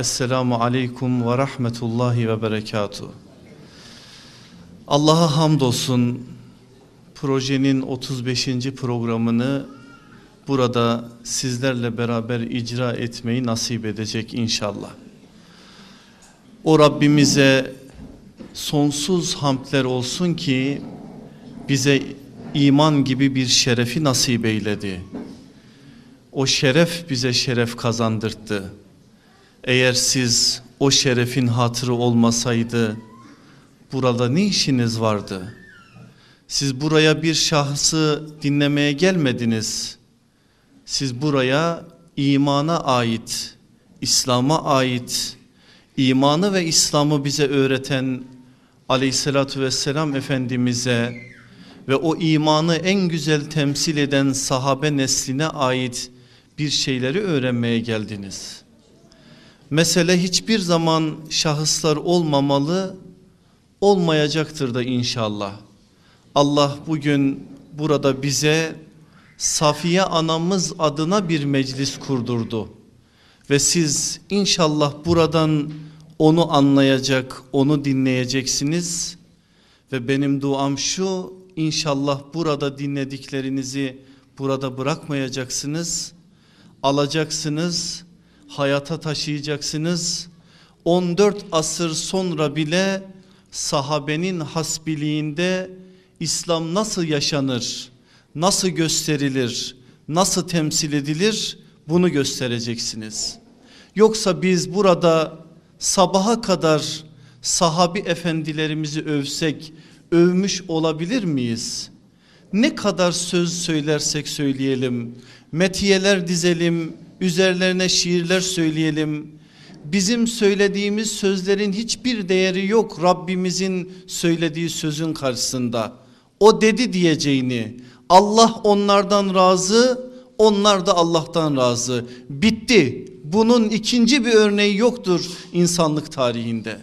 Esselamu Aleyküm ve Rahmetullahi ve Berekatuhu. Allah'a hamdolsun projenin 35. programını burada sizlerle beraber icra etmeyi nasip edecek inşallah. O Rabbimize sonsuz hamdler olsun ki bize iman gibi bir şerefi nasip eyledi. O şeref bize şeref kazandırdı. Eğer siz o şerefin hatırı olmasaydı burada ne işiniz vardı? Siz buraya bir şahsı dinlemeye gelmediniz. Siz buraya imana ait, İslam'a ait, imanı ve İslam'ı bize öğreten aleyhissalatü vesselam Efendimiz'e ve o imanı en güzel temsil eden sahabe nesline ait bir şeyleri öğrenmeye geldiniz. Mesele hiçbir zaman şahıslar olmamalı, olmayacaktır da inşallah. Allah bugün burada bize Safiye anamız adına bir meclis kurdurdu. Ve siz inşallah buradan onu anlayacak, onu dinleyeceksiniz. Ve benim duam şu, inşallah burada dinlediklerinizi burada bırakmayacaksınız. Alacaksınız, hayata taşıyacaksınız. 14 asır sonra bile sahabenin hasbiliğinde İslam nasıl yaşanır, nasıl gösterilir, nasıl temsil edilir bunu göstereceksiniz. Yoksa biz burada sabaha kadar sahabi efendilerimizi övsek övmüş olabilir miyiz? Ne kadar söz söylersek söyleyelim, metiyeler dizelim, üzerlerine şiirler söyleyelim. Bizim söylediğimiz sözlerin hiçbir değeri yok Rabbimizin söylediği sözün karşısında. O dedi diyeceğini Allah onlardan razı onlar da Allah'tan razı. Bitti. Bunun ikinci bir örneği yoktur insanlık tarihinde.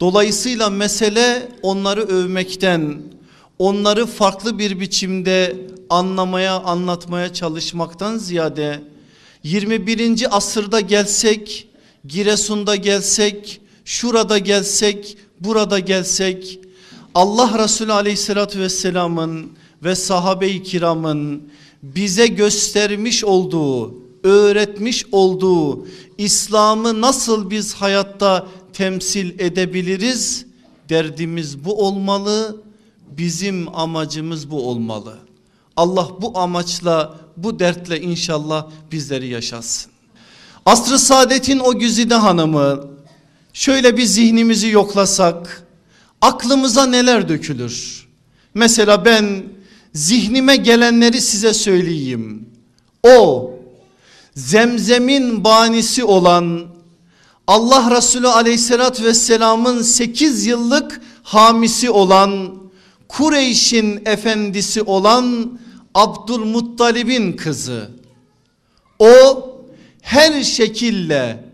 Dolayısıyla mesele onları övmekten, onları farklı bir biçimde anlamaya, anlatmaya çalışmaktan ziyade 21. asırda gelsek, Giresun'da gelsek, şurada gelsek, burada gelsek Allah Resulü aleyhissalatü vesselamın ve sahabe-i kiramın bize göstermiş olduğu, öğretmiş olduğu İslam'ı nasıl biz hayatta temsil edebiliriz? Derdimiz bu olmalı, bizim amacımız bu olmalı. Allah bu amaçla, bu dertle inşallah bizleri yaşatsın. Asr-ı Saadet'in o güzide hanımı şöyle bir zihnimizi yoklasak aklımıza neler dökülür? Mesela ben zihnime gelenleri size söyleyeyim. O zemzemin banisi olan Allah Resulü aleyhissalatü vesselamın 8 yıllık hamisi olan Kureyş'in efendisi olan Abdülmuttalib'in kızı. O her şekille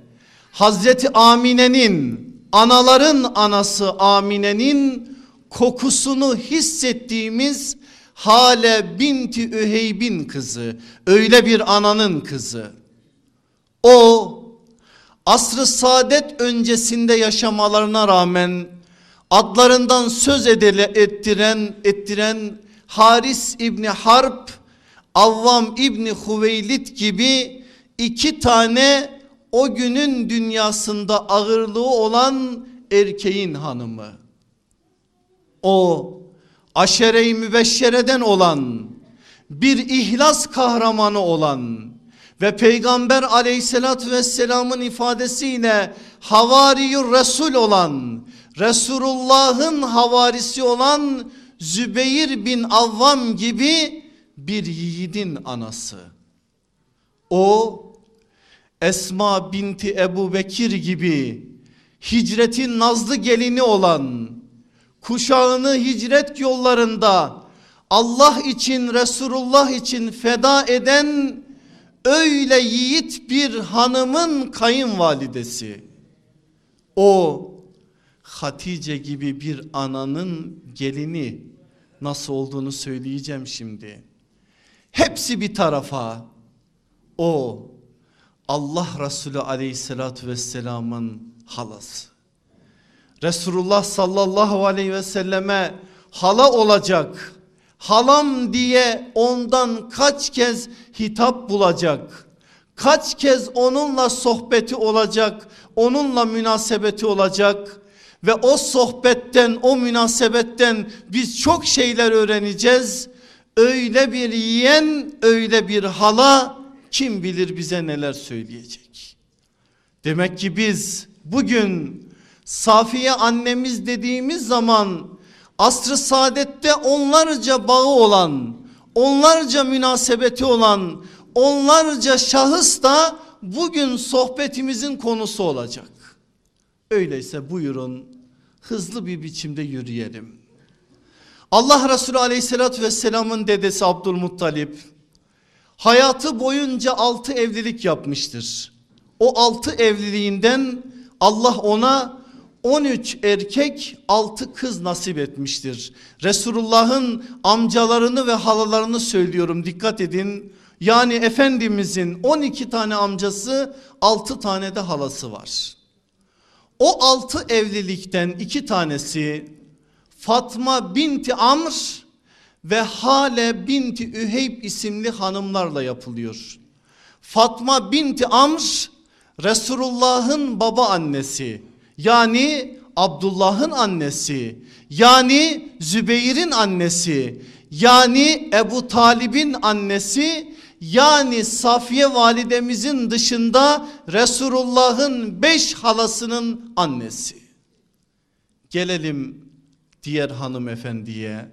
Hazreti Amine'nin anaların anası Amine'nin kokusunu hissettiğimiz Hale binti Üheyb'in kızı. Öyle bir ananın kızı. O asrı saadet öncesinde yaşamalarına rağmen adlarından söz edile, ettiren, ettiren Haris İbni Harp, Avvam İbni Hüveylid gibi iki tane o günün dünyasında ağırlığı olan erkeğin hanımı. O aşere-i mübeşşereden olan bir ihlas kahramanı olan ve peygamber aleyhissalatü vesselamın ifadesiyle havariyur resul olan Resulullah'ın havarisi olan Zübeyir bin Avvam gibi bir yiğidin anası. O Esma binti Ebu Bekir gibi hicretin nazlı gelini olan kuşağını hicret yollarında Allah için Resulullah için feda eden öyle yiğit bir hanımın kayınvalidesi. O Hatice gibi bir ananın gelini nasıl olduğunu söyleyeceğim şimdi. Hepsi bir tarafa O Allah Resulü aleyhissalatü vesselamın halası. Resulullah sallallahu aleyhi ve selleme hala olacak. Halam diye ondan kaç kez hitap bulacak. Kaç kez onunla sohbeti olacak, onunla münasebeti olacak ve o sohbetten, o münasebetten biz çok şeyler öğreneceğiz. Öyle bir yiyen, öyle bir hala kim bilir bize neler söyleyecek. Demek ki biz bugün Safiye annemiz dediğimiz zaman asr-ı saadette onlarca bağı olan, onlarca münasebeti olan, onlarca şahıs da bugün sohbetimizin konusu olacak. Öyleyse buyurun hızlı bir biçimde yürüyelim. Allah Resulü aleyhissalatü vesselamın dedesi Abdülmuttalip hayatı boyunca altı evlilik yapmıştır. O altı evliliğinden Allah ona 13 erkek 6 kız nasip etmiştir. Resulullah'ın amcalarını ve halalarını söylüyorum dikkat edin. Yani Efendimizin 12 tane amcası 6 tane de halası var. O 6 evlilikten 2 tanesi Fatma binti Amr ve Hale binti Üheyb isimli hanımlarla yapılıyor. Fatma binti Amr Resulullah'ın baba annesi yani Abdullah'ın annesi yani Zübeyir'in annesi yani Ebu Talib'in annesi yani Safiye validemizin dışında Resulullah'ın beş halasının annesi. Gelelim diğer hanımefendiye.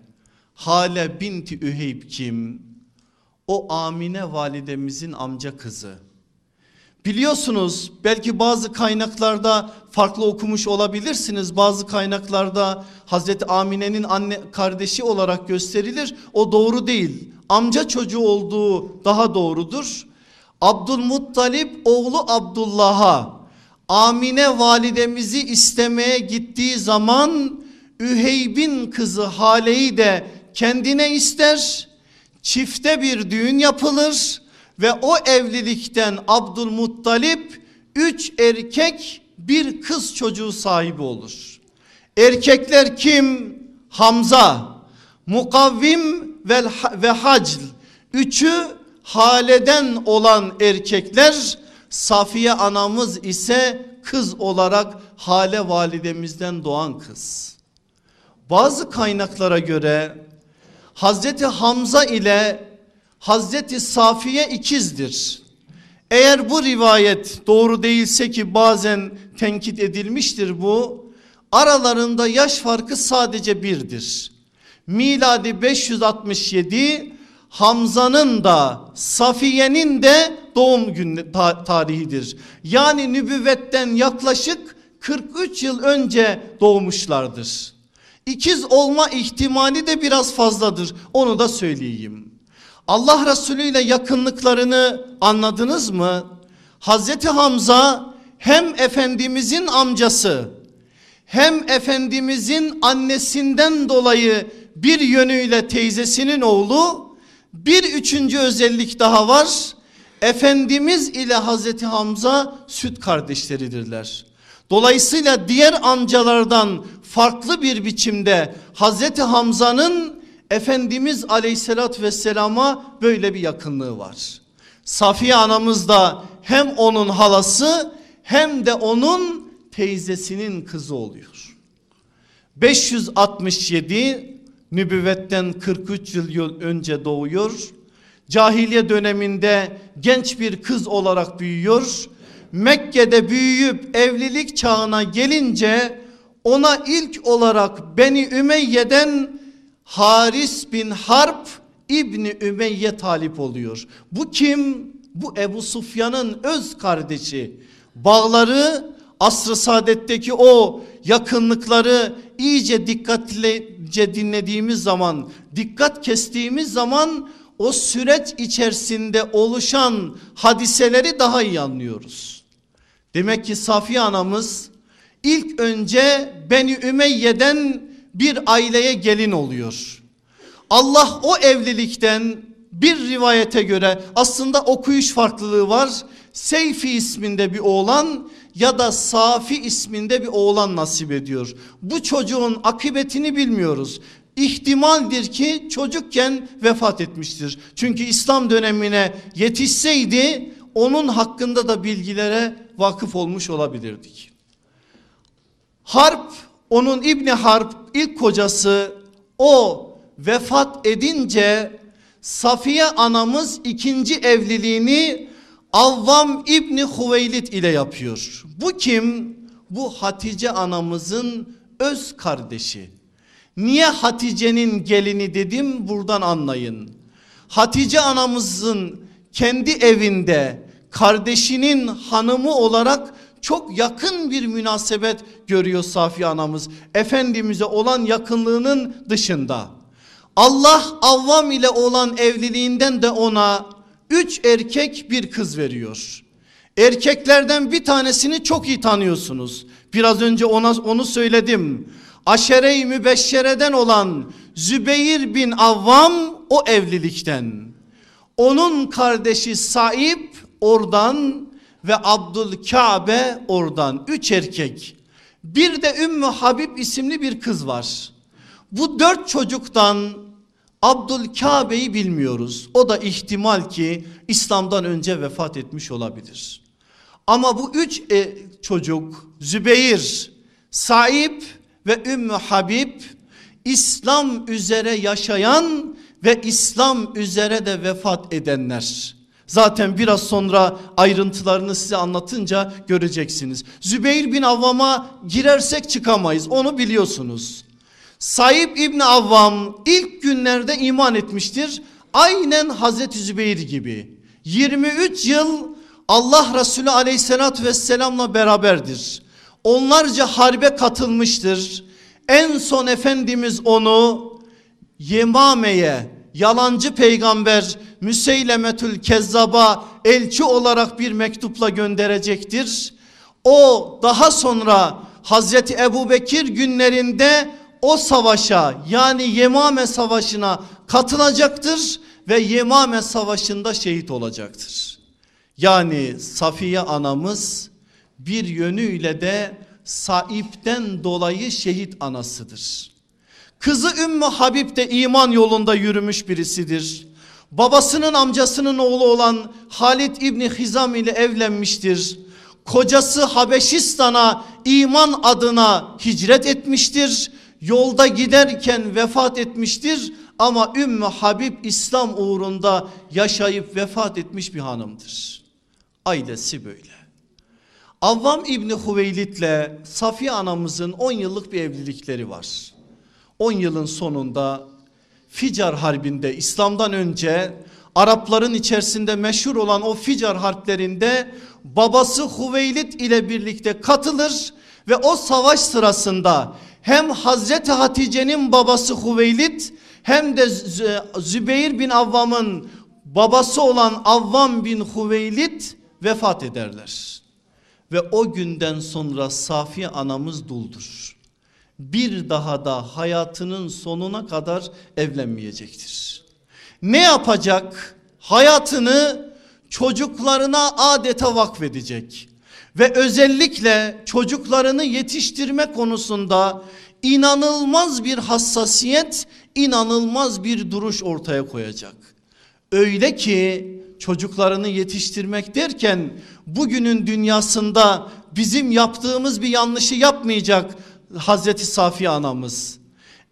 Hale binti Üheyb kim? O Amine validemizin amca kızı. Biliyorsunuz belki bazı kaynaklarda farklı okumuş olabilirsiniz. Bazı kaynaklarda Hazreti Amine'nin anne kardeşi olarak gösterilir. O doğru değil. Amca çocuğu olduğu daha doğrudur. Abdülmuttalip oğlu Abdullah'a Amine validemizi istemeye gittiği zaman Üheyb'in kızı Hale'yi de kendine ister. Çifte bir düğün yapılır ve o evlilikten Abdülmuttalip üç erkek bir kız çocuğu sahibi olur. Erkekler kim? Hamza, Mukavvim ve, ve Hacl. Üçü haleden olan erkekler Safiye anamız ise kız olarak hale validemizden doğan kız. Bazı kaynaklara göre Hazreti Hamza ile Hazreti Safiye ikizdir. Eğer bu rivayet doğru değilse ki bazen tenkit edilmiştir bu. Aralarında yaş farkı sadece birdir. Miladi 567 Hamza'nın da Safiye'nin de doğum günü tarihidir. Yani nübüvvetten yaklaşık 43 yıl önce doğmuşlardır. İkiz olma ihtimali de biraz fazladır. Onu da söyleyeyim. Allah Resulü ile yakınlıklarını anladınız mı? Hazreti Hamza hem Efendimizin amcası hem Efendimizin annesinden dolayı bir yönüyle teyzesinin oğlu bir üçüncü özellik daha var. Efendimiz ile Hazreti Hamza süt kardeşleridirler. Dolayısıyla diğer amcalardan farklı bir biçimde Hazreti Hamza'nın Efendimiz aleyhissalatü vesselama böyle bir yakınlığı var. Safiye anamız da hem onun halası hem de onun teyzesinin kızı oluyor. 567 nübüvvetten 43 yıl önce doğuyor. Cahiliye döneminde genç bir kız olarak büyüyor. Mekke'de büyüyüp evlilik çağına gelince ona ilk olarak Beni Ümeyye'den Haris bin Harp İbni Ümeyye talip oluyor. Bu kim? Bu Ebu Sufyan'ın öz kardeşi. Bağları asr-ı saadetteki o yakınlıkları iyice dikkatlice dinlediğimiz zaman, dikkat kestiğimiz zaman o süreç içerisinde oluşan hadiseleri daha iyi anlıyoruz. Demek ki Safiye anamız ilk önce Beni Ümeyye'den bir aileye gelin oluyor. Allah o evlilikten bir rivayete göre aslında okuyuş farklılığı var. Seyfi isminde bir oğlan ya da Safi isminde bir oğlan nasip ediyor. Bu çocuğun akıbetini bilmiyoruz. İhtimaldir ki çocukken vefat etmiştir. Çünkü İslam dönemine yetişseydi onun hakkında da bilgilere vakıf olmuş olabilirdik. Harp onun İbni Harp ilk kocası o vefat edince Safiye anamız ikinci evliliğini Avvam İbni Huveylit ile yapıyor. Bu kim? Bu Hatice anamızın öz kardeşi. Niye Hatice'nin gelini dedim buradan anlayın. Hatice anamızın kendi evinde kardeşinin hanımı olarak çok yakın bir münasebet görüyor Safiye anamız. Efendimiz'e olan yakınlığının dışında. Allah Avvam ile olan evliliğinden de ona üç erkek bir kız veriyor. Erkeklerden bir tanesini çok iyi tanıyorsunuz. Biraz önce ona onu söyledim. Aşere-i Mübeşşere'den olan Zübeyir bin Avvam o evlilikten. Onun kardeşi Saib oradan ve Abdülkabe oradan. Üç erkek. Bir de Ümmü Habib isimli bir kız var. Bu dört çocuktan Abdülkabe'yi bilmiyoruz. O da ihtimal ki İslam'dan önce vefat etmiş olabilir. Ama bu üç e, çocuk Zübeyir, Saib ve Ümmü Habib İslam üzere yaşayan ve İslam üzere de vefat edenler. Zaten biraz sonra ayrıntılarını size anlatınca göreceksiniz. Zübeyir bin Avvam'a girersek çıkamayız onu biliyorsunuz. Saib İbni Avvam ilk günlerde iman etmiştir. Aynen Hazreti Zübeyir gibi. 23 yıl Allah Resulü aleyhissalatü vesselamla beraberdir. Onlarca harbe katılmıştır. En son Efendimiz onu Yemame'ye yalancı peygamber Müseylemetül Kezzab'a elçi olarak bir mektupla gönderecektir. O daha sonra Hazreti Ebu Bekir günlerinde o savaşa yani Yemame savaşına katılacaktır ve Yemame savaşında şehit olacaktır. Yani Safiye anamız bir yönüyle de saipten dolayı şehit anasıdır. Kızı Ümmü Habib de iman yolunda yürümüş birisidir. Babasının amcasının oğlu olan Halid İbni Hizam ile evlenmiştir. Kocası Habeşistan'a iman adına hicret etmiştir. Yolda giderken vefat etmiştir ama Ümmü Habib İslam uğrunda yaşayıp vefat etmiş bir hanımdır. Ailesi böyle. Avvam İbni Hüveylid ile Safiye anamızın 10 yıllık bir evlilikleri var. 10 yılın sonunda Ficar Harbi'nde İslam'dan önce Arapların içerisinde meşhur olan o Ficar harplerinde babası Hüveylid ile birlikte katılır ve o savaş sırasında hem Hazreti Hatice'nin babası Hüveylid hem de Zübeyir bin Avvam'ın babası olan Avvam bin Hüveylid vefat ederler. Ve o günden sonra Safiye anamız duldur. Bir daha da hayatının sonuna kadar evlenmeyecektir. Ne yapacak? Hayatını çocuklarına adeta vakfedecek. Ve özellikle çocuklarını yetiştirme konusunda inanılmaz bir hassasiyet, inanılmaz bir duruş ortaya koyacak. Öyle ki çocuklarını yetiştirmek derken bugünün dünyasında bizim yaptığımız bir yanlışı yapmayacak Hazreti Safiye anamız.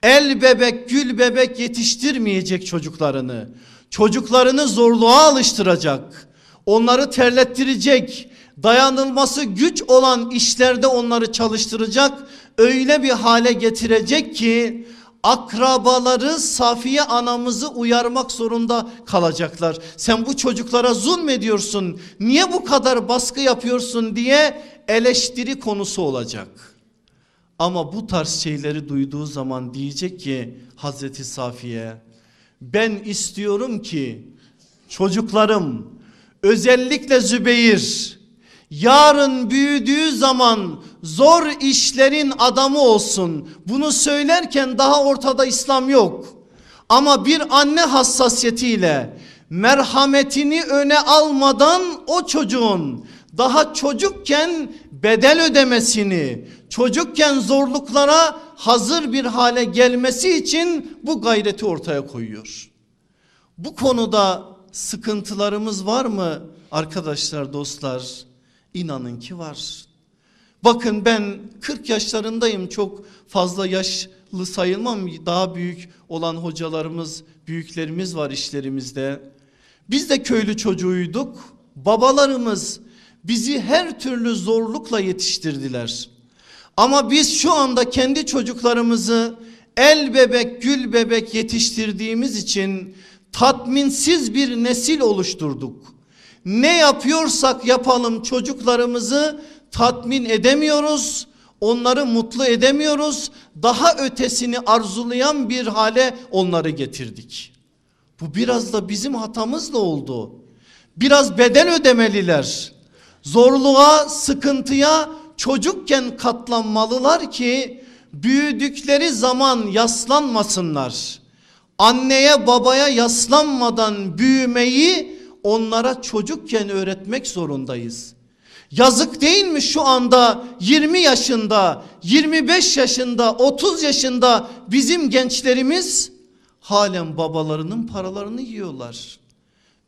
El bebek gül bebek yetiştirmeyecek çocuklarını. Çocuklarını zorluğa alıştıracak. Onları terlettirecek. Dayanılması güç olan işlerde onları çalıştıracak. Öyle bir hale getirecek ki akrabaları Safiye anamızı uyarmak zorunda kalacaklar. Sen bu çocuklara zulmediyorsun niye bu kadar baskı yapıyorsun diye eleştiri konusu olacak. Ama bu tarz şeyleri duyduğu zaman diyecek ki Hazreti Safiye ben istiyorum ki çocuklarım özellikle Zübeyir yarın büyüdüğü zaman zor işlerin adamı olsun. Bunu söylerken daha ortada İslam yok. Ama bir anne hassasiyetiyle merhametini öne almadan o çocuğun daha çocukken bedel ödemesini, çocukken zorluklara hazır bir hale gelmesi için bu gayreti ortaya koyuyor. Bu konuda sıkıntılarımız var mı arkadaşlar, dostlar? İnanın ki var. Bakın ben 40 yaşlarındayım çok fazla yaşlı sayılmam daha büyük olan hocalarımız büyüklerimiz var işlerimizde. Biz de köylü çocuğuyduk babalarımız bizi her türlü zorlukla yetiştirdiler. Ama biz şu anda kendi çocuklarımızı el bebek gül bebek yetiştirdiğimiz için tatminsiz bir nesil oluşturduk. Ne yapıyorsak yapalım çocuklarımızı tatmin edemiyoruz. Onları mutlu edemiyoruz. Daha ötesini arzulayan bir hale onları getirdik. Bu biraz da bizim hatamız da oldu. Biraz bedel ödemeliler. Zorluğa, sıkıntıya çocukken katlanmalılar ki büyüdükleri zaman yaslanmasınlar. Anneye babaya yaslanmadan büyümeyi onlara çocukken öğretmek zorundayız. Yazık değil mi şu anda 20 yaşında, 25 yaşında, 30 yaşında bizim gençlerimiz halen babalarının paralarını yiyorlar.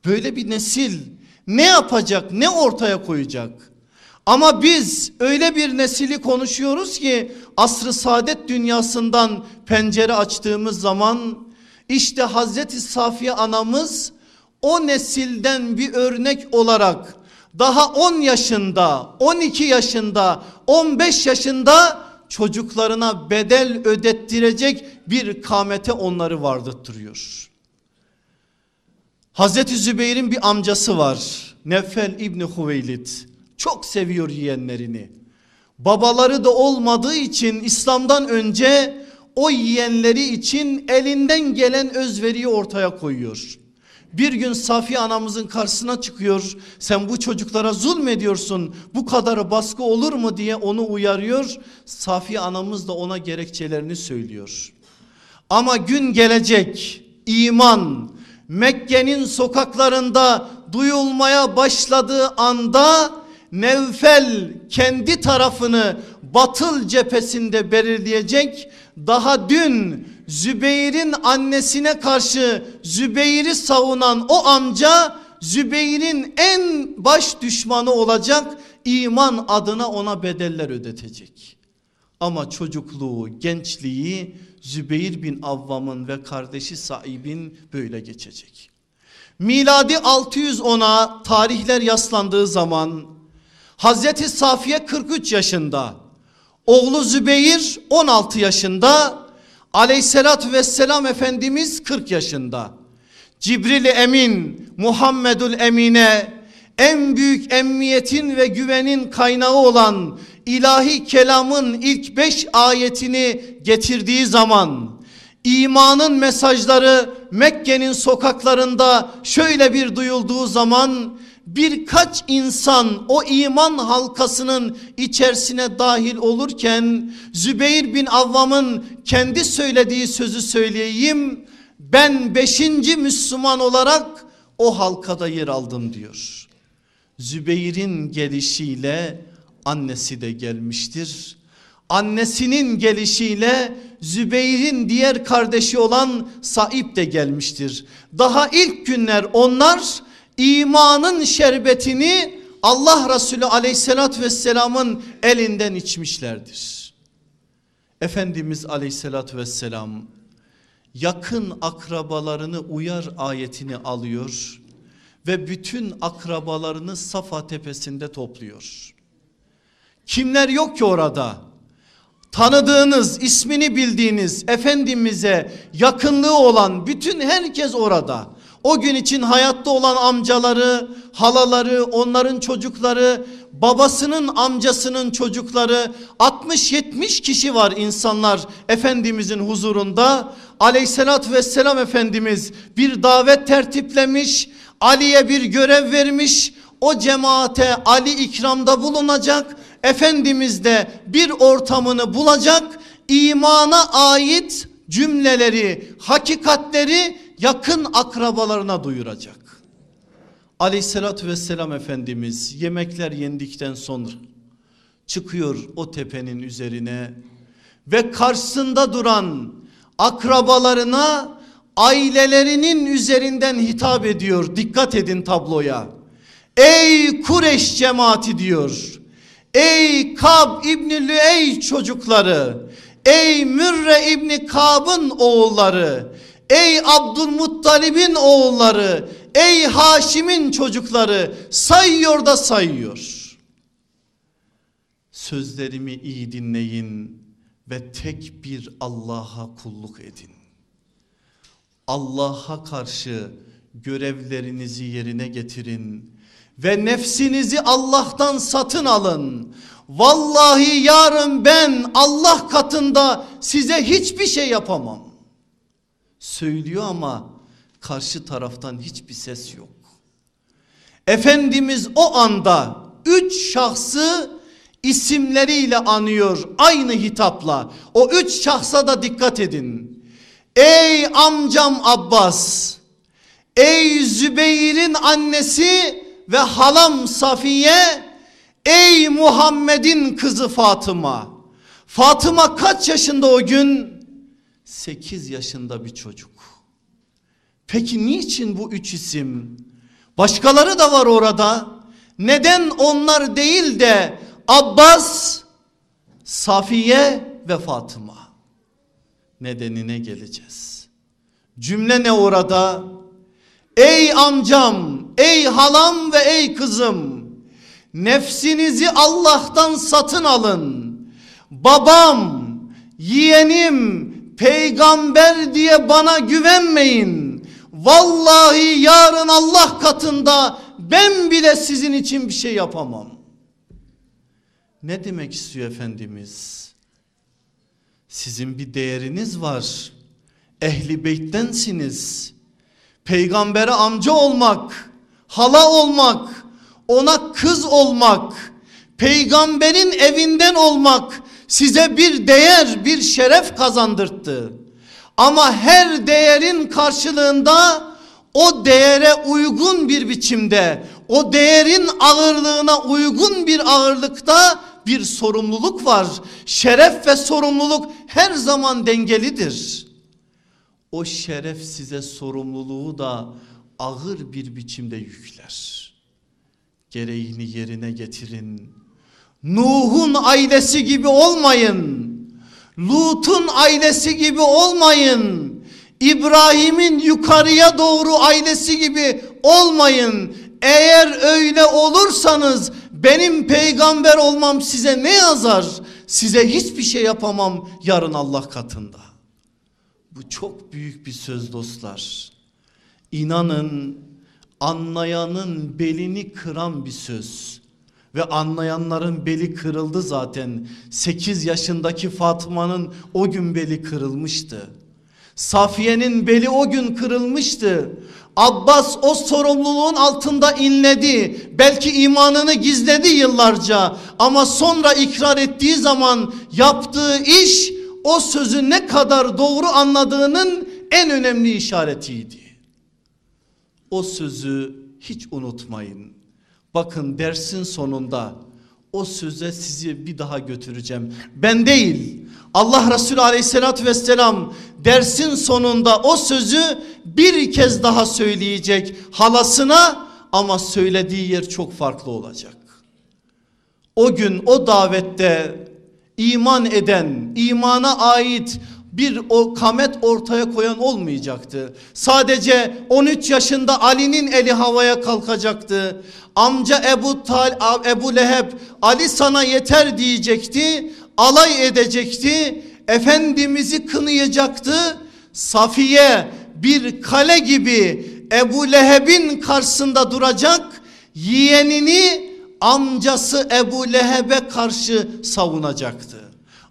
Böyle bir nesil ne yapacak, ne ortaya koyacak? Ama biz öyle bir nesili konuşuyoruz ki asrı saadet dünyasından pencere açtığımız zaman işte Hazreti Safiye anamız o nesilden bir örnek olarak daha 10 yaşında, 12 yaşında, 15 yaşında çocuklarına bedel ödettirecek bir kamete onları vardırtıyor. Hazreti Zübeyir'in bir amcası var. Nefel İbni Huveylid. Çok seviyor yeğenlerini. Babaları da olmadığı için İslam'dan önce o yiyenleri için elinden gelen özveriyi ortaya koyuyor. Bir gün Safiye anamızın karşısına çıkıyor. Sen bu çocuklara zulmediyorsun. Bu kadar baskı olur mu diye onu uyarıyor. Safiye anamız da ona gerekçelerini söylüyor. Ama gün gelecek iman Mekke'nin sokaklarında duyulmaya başladığı anda Nevfel kendi tarafını batıl cephesinde belirleyecek. Daha dün Zübeyir'in annesine karşı Zübeyir'i savunan o amca Zübeyir'in en baş düşmanı olacak. iman adına ona bedeller ödetecek. Ama çocukluğu, gençliği Zübeyir bin Avvam'ın ve kardeşi Saib'in böyle geçecek. Miladi 610'a tarihler yaslandığı zaman Hazreti Safiye 43 yaşında, oğlu Zübeyir 16 yaşında, aleyhissalatü vesselam Efendimiz 40 yaşında. Cibril Emin, Muhammedül Emine en büyük emniyetin ve güvenin kaynağı olan ilahi kelamın ilk beş ayetini getirdiği zaman imanın mesajları Mekke'nin sokaklarında şöyle bir duyulduğu zaman birkaç insan o iman halkasının içerisine dahil olurken Zübeyir bin Avvam'ın kendi söylediği sözü söyleyeyim. Ben beşinci Müslüman olarak o halkada yer aldım diyor. Zübeyir'in gelişiyle annesi de gelmiştir. Annesinin gelişiyle Zübeyir'in diğer kardeşi olan Saib de gelmiştir. Daha ilk günler onlar imanın şerbetini Allah Resulü aleyhissalatü vesselamın elinden içmişlerdir. Efendimiz aleyhissalatü vesselam yakın akrabalarını uyar ayetini alıyor ve bütün akrabalarını Safa tepesinde topluyor. Kimler yok ki orada? Tanıdığınız, ismini bildiğiniz Efendimiz'e yakınlığı olan bütün herkes orada. O gün için hayatta olan amcaları, halaları, onların çocukları, babasının amcasının çocukları 60-70 kişi var insanlar Efendimizin huzurunda. Aleyhissalatü vesselam Efendimiz bir davet tertiplemiş, Ali'ye bir görev vermiş. O cemaate Ali ikramda bulunacak. Efendimiz de bir ortamını bulacak. imana ait cümleleri, hakikatleri yakın akrabalarına duyuracak. Aleyhissalatü vesselam Efendimiz yemekler yendikten sonra çıkıyor o tepenin üzerine ve karşısında duran akrabalarına ailelerinin üzerinden hitap ediyor. Dikkat edin tabloya. Ey Kureş cemaati diyor. Ey Kab İbni Lüey çocukları. Ey Mürre İbni Kab'ın oğulları. Ey Abdülmuttalib'in oğulları. Ey Haşim'in çocukları. Sayıyor da sayıyor. Sözlerimi iyi dinleyin ve tek bir Allah'a kulluk edin. Allah'a karşı görevlerinizi yerine getirin ve nefsinizi Allah'tan satın alın. Vallahi yarın ben Allah katında size hiçbir şey yapamam. Söylüyor ama karşı taraftan hiçbir ses yok. Efendimiz o anda üç şahsı isimleriyle anıyor aynı hitapla. O üç şahsa da dikkat edin. Ey amcam Abbas, ey Zübeyir'in annesi ve halam Safiye, ey Muhammed'in kızı Fatıma. Fatıma kaç yaşında o gün? 8 yaşında bir çocuk. Peki niçin bu üç isim? Başkaları da var orada. Neden onlar değil de Abbas, Safiye ve Fatıma? Nedenine geleceğiz. Cümle ne orada? Ey amcam, ey halam ve ey kızım. Nefsinizi Allah'tan satın alın. Babam, yeğenim, peygamber diye bana güvenmeyin. Vallahi yarın Allah katında ben bile sizin için bir şey yapamam. Ne demek istiyor Efendimiz? Sizin bir değeriniz var. Ehli beyttensiniz. Peygambere amca olmak, hala olmak, ona kız olmak, peygamberin evinden olmak size bir değer, bir şeref kazandırttı. Ama her değerin karşılığında o değere uygun bir biçimde, o değerin ağırlığına uygun bir ağırlıkta bir sorumluluk var. Şeref ve sorumluluk her zaman dengelidir. O şeref size sorumluluğu da ağır bir biçimde yükler. Gereğini yerine getirin. Nuh'un ailesi gibi olmayın. Lut'un ailesi gibi olmayın. İbrahim'in yukarıya doğru ailesi gibi olmayın. Eğer öyle olursanız benim peygamber olmam size ne yazar? Size hiçbir şey yapamam yarın Allah katında. Bu çok büyük bir söz dostlar. İnanın anlayanın belini kıran bir söz. Ve anlayanların beli kırıldı zaten. 8 yaşındaki Fatma'nın o gün beli kırılmıştı. Safiye'nin beli o gün kırılmıştı. Abbas o sorumluluğun altında inledi. Belki imanını gizledi yıllarca ama sonra ikrar ettiği zaman yaptığı iş o sözü ne kadar doğru anladığının en önemli işaretiydi. O sözü hiç unutmayın. Bakın dersin sonunda o söze sizi bir daha götüreceğim. Ben değil Allah Resulü aleyhissalatü vesselam dersin sonunda o sözü bir kez daha söyleyecek halasına ama söylediği yer çok farklı olacak. O gün o davette iman eden, imana ait bir o kamet ortaya koyan olmayacaktı. Sadece 13 yaşında Ali'nin eli havaya kalkacaktı. Amca Ebu, Tal, Ebu Leheb Ali sana yeter diyecekti. Alay edecekti. Efendimiz'i kınayacaktı. Safiye bir kale gibi Ebu Leheb'in karşısında duracak. Yeğenini amcası Ebu Leheb'e karşı savunacaktı.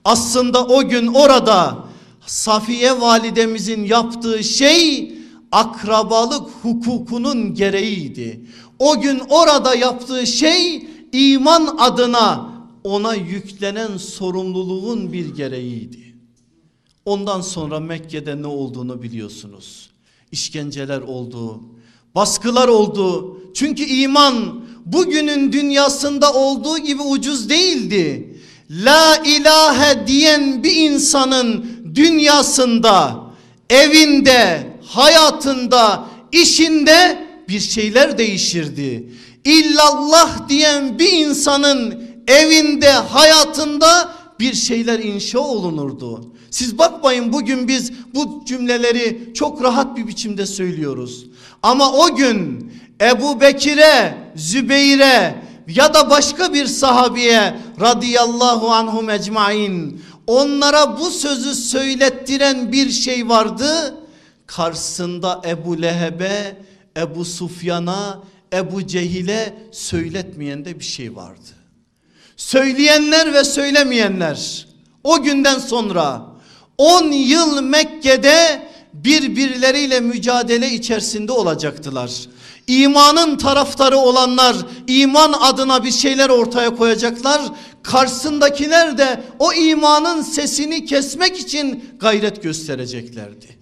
Aslında o gün orada Safiye validemizin yaptığı şey akrabalık hukukunun gereğiydi. O gün orada yaptığı şey iman adına ona yüklenen sorumluluğun bir gereğiydi. Ondan sonra Mekke'de ne olduğunu biliyorsunuz. İşkenceler oldu. Baskılar oldu. Çünkü iman bugünün dünyasında olduğu gibi ucuz değildi. La ilahe diyen bir insanın dünyasında, evinde, hayatında, işinde bir şeyler değişirdi. İllallah diyen bir insanın evinde, hayatında bir şeyler inşa olunurdu. Siz bakmayın bugün biz bu cümleleri çok rahat bir biçimde söylüyoruz. Ama o gün Ebu Bekir'e, Zübeyir'e ya da başka bir sahabiye radıyallahu anhum ecmain onlara bu sözü söylettiren bir şey vardı. Karşısında Ebu Leheb'e, Ebu Sufyan'a, Ebu Cehil'e söyletmeyen de bir şey vardı. Söyleyenler ve söylemeyenler o günden sonra 10 yıl Mekke'de birbirleriyle mücadele içerisinde olacaktılar. İmanın taraftarı olanlar iman adına bir şeyler ortaya koyacaklar. Karşısındakiler de o imanın sesini kesmek için gayret göstereceklerdi.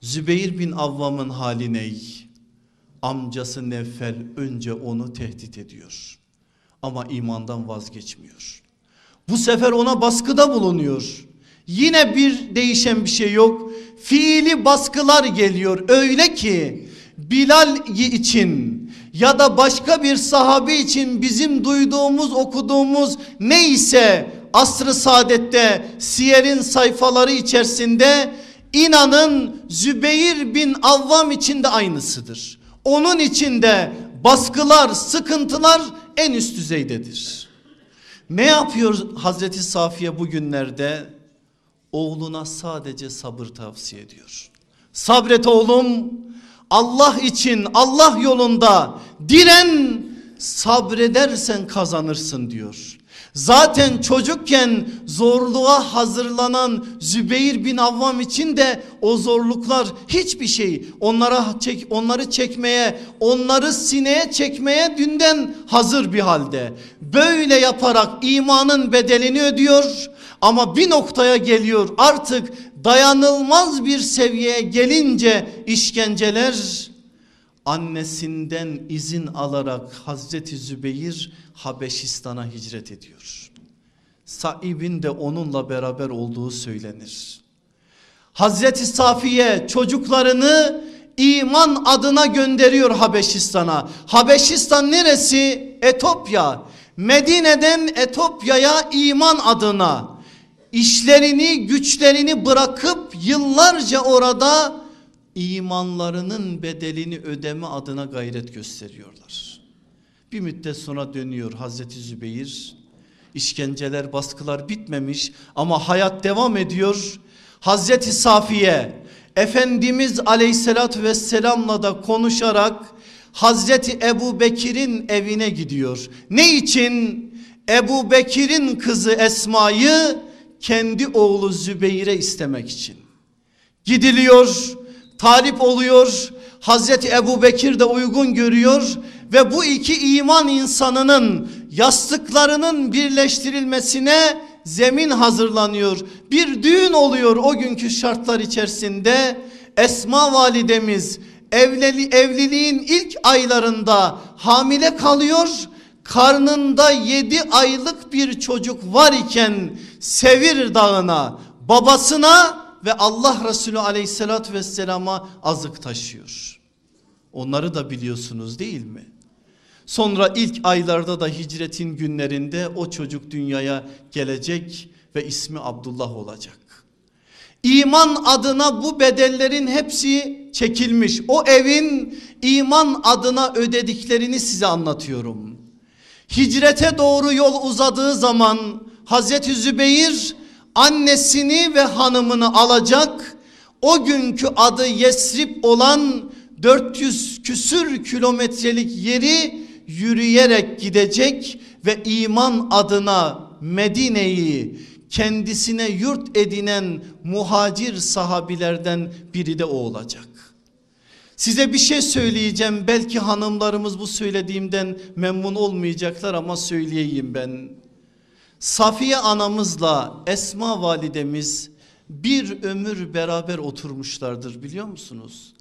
Zübeyir bin Avvam'ın hali ney? Amcası Nefel önce onu tehdit ediyor. Ama imandan vazgeçmiyor. Bu sefer ona baskıda bulunuyor. Yine bir değişen bir şey yok. Fiili baskılar geliyor öyle ki Bilal için ya da başka bir sahabe için bizim duyduğumuz okuduğumuz neyse asrı saadette siyerin sayfaları içerisinde inanın Zübeyir bin Avvam için de aynısıdır. Onun içinde baskılar sıkıntılar en üst düzeydedir. Ne yapıyor Hazreti Safiye bugünlerde? Oğluna sadece sabır tavsiye ediyor. Sabret oğlum Allah için Allah yolunda diren sabredersen kazanırsın diyor. Zaten çocukken zorluğa hazırlanan Zübeyir bin Avvam için de o zorluklar hiçbir şey. Onlara çek, onları çekmeye, onları sineye çekmeye dünden hazır bir halde. Böyle yaparak imanın bedelini ödüyor. Ama bir noktaya geliyor artık dayanılmaz bir seviyeye gelince işkenceler annesinden izin alarak Hazreti Zübeyir Habeşistan'a hicret ediyor. Saib'in de onunla beraber olduğu söylenir. Hazreti Safiye çocuklarını iman adına gönderiyor Habeşistan'a. Habeşistan neresi? Etopya. Medine'den Etopya'ya iman adına işlerini güçlerini bırakıp yıllarca orada imanlarının bedelini ödeme adına gayret gösteriyorlar. Bir müddet sonra dönüyor Hazreti Zübeyir. İşkenceler baskılar bitmemiş ama hayat devam ediyor. Hazreti Safiye Efendimiz aleyhissalatü vesselamla da konuşarak Hazreti Ebu Bekir'in evine gidiyor. Ne için? Ebu Bekir'in kızı Esma'yı kendi oğlu Zübeyir'e istemek için. Gidiliyor, talip oluyor. Hazreti Ebu Bekir de uygun görüyor ve bu iki iman insanının yastıklarının birleştirilmesine zemin hazırlanıyor. Bir düğün oluyor o günkü şartlar içerisinde. Esma validemiz evlili, evliliğin ilk aylarında hamile kalıyor. Karnında yedi aylık bir çocuk var iken Sevir dağına babasına ve Allah Resulü aleyhissalatü vesselama azık taşıyor. Onları da biliyorsunuz değil mi? Sonra ilk aylarda da hicretin günlerinde o çocuk dünyaya gelecek ve ismi Abdullah olacak. İman adına bu bedellerin hepsi çekilmiş. O evin iman adına ödediklerini size anlatıyorum. Hicrete doğru yol uzadığı zaman Hazreti Zübeyir annesini ve hanımını alacak. O günkü adı Yesrib olan 400 küsür kilometrelik yeri yürüyerek gidecek ve iman adına Medine'yi kendisine yurt edinen muhacir sahabilerden biri de o olacak. Size bir şey söyleyeceğim belki hanımlarımız bu söylediğimden memnun olmayacaklar ama söyleyeyim ben. Safiye anamızla Esma validemiz bir ömür beraber oturmuşlardır biliyor musunuz?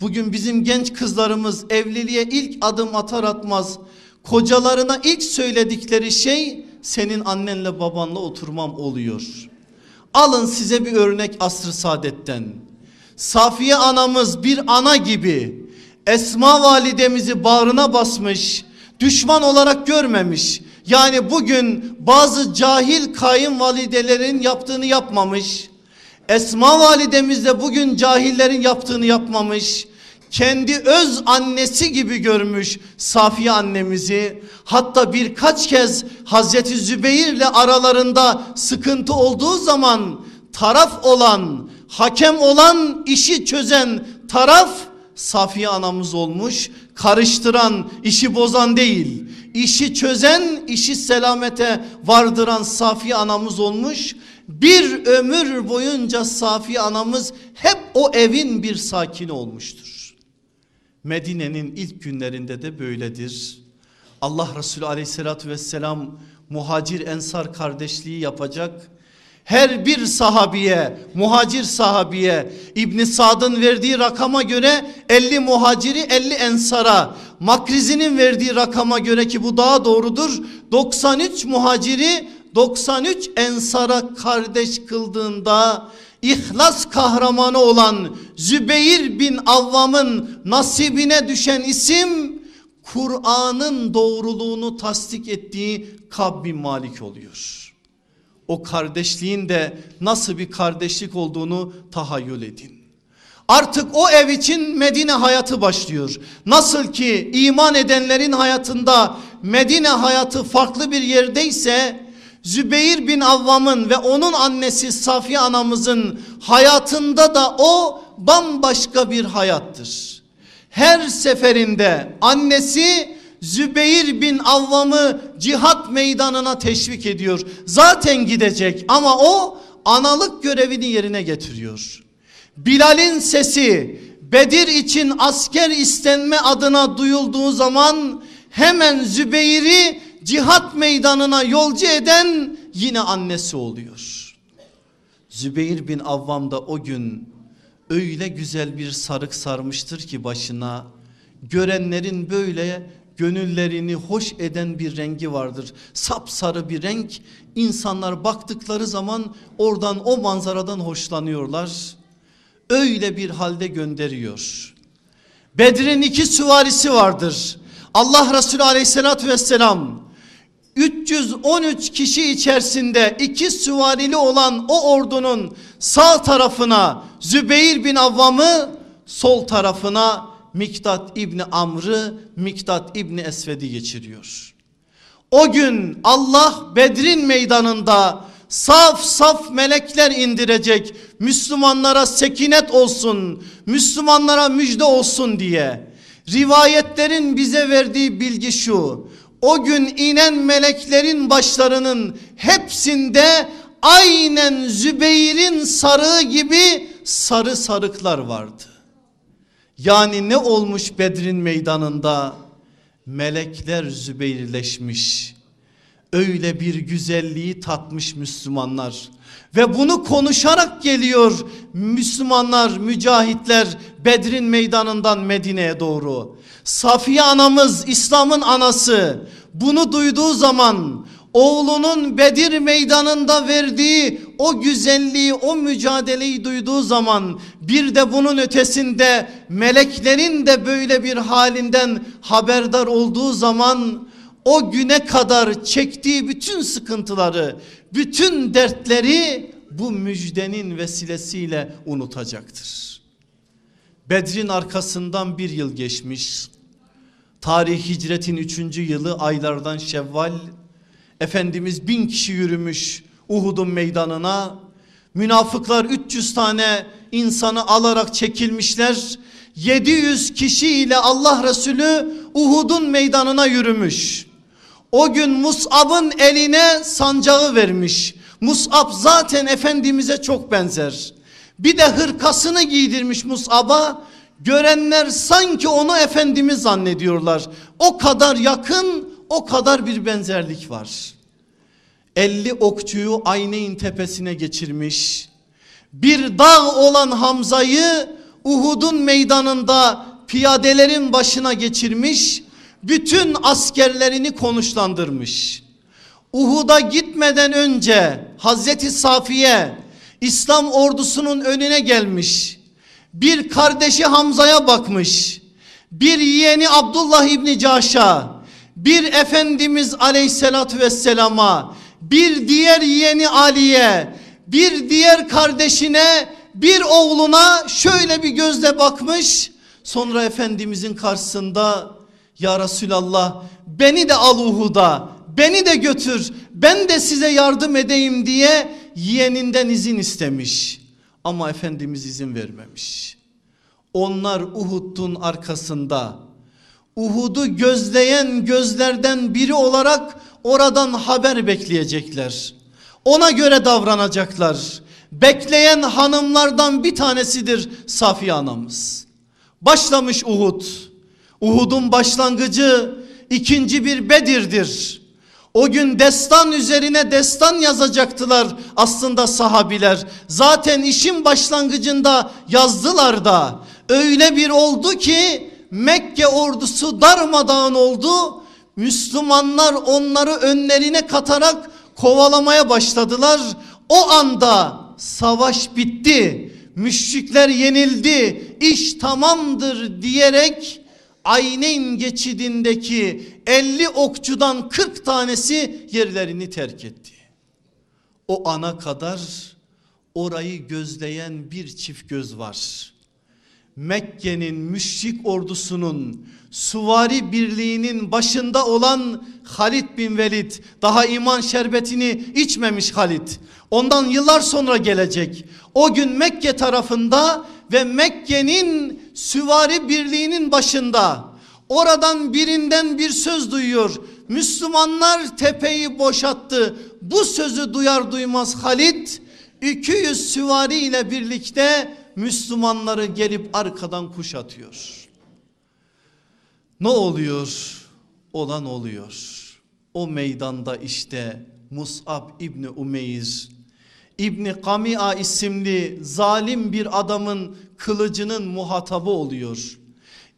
Bugün bizim genç kızlarımız evliliğe ilk adım atar atmaz kocalarına ilk söyledikleri şey senin annenle babanla oturmam oluyor. Alın size bir örnek asr-ı saadetten. Safiye anamız bir ana gibi Esma validemizi bağrına basmış, düşman olarak görmemiş. Yani bugün bazı cahil kayınvalidelerin yaptığını yapmamış. Esma validemiz de bugün cahillerin yaptığını yapmamış. Kendi öz annesi gibi görmüş Safiye annemizi. Hatta birkaç kez Hazreti Zübeyir ile aralarında sıkıntı olduğu zaman taraf olan, hakem olan, işi çözen taraf Safiye anamız olmuş. Karıştıran, işi bozan değil. İşi çözen, işi selamete vardıran Safiye anamız olmuş. Bir ömür boyunca Safiye anamız hep o evin bir sakini olmuştur. Medine'nin ilk günlerinde de böyledir. Allah Resulü aleyhissalatü vesselam muhacir ensar kardeşliği yapacak her bir sahabiye, muhacir sahabiye İbn Sad'ın verdiği rakama göre 50 muhaciri 50 ensara, Makrizi'nin verdiği rakama göre ki bu daha doğrudur. 93 muhaciri 93 ensara kardeş kıldığında İhlas kahramanı olan Zübeyir bin Avvam'ın nasibine düşen isim Kur'an'ın doğruluğunu tasdik ettiği Kab bin Malik oluyor o kardeşliğin de nasıl bir kardeşlik olduğunu tahayyül edin. Artık o ev için Medine hayatı başlıyor. Nasıl ki iman edenlerin hayatında Medine hayatı farklı bir yerdeyse Zübeyir bin Avvam'ın ve onun annesi Safiye anamızın hayatında da o bambaşka bir hayattır. Her seferinde annesi Zübeyir bin Avvam'ı cihat meydanına teşvik ediyor. Zaten gidecek ama o analık görevini yerine getiriyor. Bilal'in sesi Bedir için asker istenme adına duyulduğu zaman hemen Zübeyir'i cihat meydanına yolcu eden yine annesi oluyor. Zübeyir bin Avvam da o gün öyle güzel bir sarık sarmıştır ki başına görenlerin böyle gönüllerini hoş eden bir rengi vardır. Sapsarı bir renk. İnsanlar baktıkları zaman oradan o manzaradan hoşlanıyorlar. Öyle bir halde gönderiyor. Bedir'in iki süvarisi vardır. Allah Resulü aleyhissalatü vesselam 313 kişi içerisinde iki süvarili olan o ordunun sağ tarafına Zübeyir bin Avvam'ı sol tarafına Miktat İbni Amr'ı Miktat İbni Esved'i geçiriyor. O gün Allah Bedrin meydanında saf saf melekler indirecek. Müslümanlara sekinet olsun, Müslümanlara müjde olsun diye. Rivayetlerin bize verdiği bilgi şu. O gün inen meleklerin başlarının hepsinde aynen Zübeyir'in sarığı gibi sarı sarıklar vardı. Yani ne olmuş Bedir'in meydanında? Melekler zübeyirleşmiş. Öyle bir güzelliği tatmış Müslümanlar. Ve bunu konuşarak geliyor Müslümanlar, mücahitler Bedir'in meydanından Medine'ye doğru. Safiye anamız İslam'ın anası bunu duyduğu zaman oğlunun Bedir meydanında verdiği o güzelliği, o mücadeleyi duyduğu zaman bir de bunun ötesinde meleklerin de böyle bir halinden haberdar olduğu zaman o güne kadar çektiği bütün sıkıntıları, bütün dertleri bu müjdenin vesilesiyle unutacaktır. Bedrin arkasından bir yıl geçmiş. Tarih hicretin üçüncü yılı aylardan Şevval Efendimiz bin kişi yürümüş Uhud'un meydanına. Münafıklar 300 tane insanı alarak çekilmişler. 700 kişi ile Allah Resulü Uhud'un meydanına yürümüş. O gün Mus'ab'ın eline sancağı vermiş. Mus'ab zaten Efendimiz'e çok benzer. Bir de hırkasını giydirmiş Mus'ab'a. Görenler sanki onu Efendimiz zannediyorlar. O kadar yakın o kadar bir benzerlik var. 50 okçuyu Ayneyn tepesine geçirmiş. Bir dağ olan Hamza'yı Uhud'un meydanında piyadelerin başına geçirmiş, bütün askerlerini konuşlandırmış. Uhud'a gitmeden önce Hazreti Safiye İslam ordusunun önüne gelmiş. Bir kardeşi Hamza'ya bakmış. Bir yeğeni Abdullah İbni Caş'a, bir Efendimiz Aleyhisselatü Vesselam'a, bir diğer yeğeni Ali'ye, bir diğer kardeşine, bir oğluna şöyle bir gözle bakmış. Sonra Efendimizin karşısında ya Resulallah beni de al Uhud'a, beni de götür, ben de size yardım edeyim diye yeğeninden izin istemiş. Ama Efendimiz izin vermemiş. Onlar Uhud'un arkasında Uhud'u gözleyen gözlerden biri olarak oradan haber bekleyecekler. Ona göre davranacaklar. Bekleyen hanımlardan bir tanesidir Safiye anamız. Başlamış Uhud. Uhud'un başlangıcı ikinci bir Bedir'dir. O gün destan üzerine destan yazacaktılar aslında sahabiler. Zaten işin başlangıcında yazdılar da. Öyle bir oldu ki Mekke ordusu darmadağın oldu. Müslümanlar onları önlerine katarak kovalamaya başladılar. O anda savaş bitti. Müşrikler yenildi. İş tamamdır diyerek Ayneyn geçidindeki 50 okçudan 40 tanesi yerlerini terk etti. O ana kadar orayı gözleyen bir çift göz var. Mekke'nin müşrik ordusunun suvari birliğinin başında olan Halid bin Velid daha iman şerbetini içmemiş Halid. Ondan yıllar sonra gelecek. O gün Mekke tarafında ve Mekke'nin süvari birliğinin başında oradan birinden bir söz duyuyor. Müslümanlar tepeyi boşattı. Bu sözü duyar duymaz Halid 200 süvari ile birlikte Müslümanları gelip arkadan kuşatıyor. Ne oluyor? Olan oluyor. O meydanda işte Mus'ab İbni Umeyr İbni Kamia isimli zalim bir adamın kılıcının muhatabı oluyor.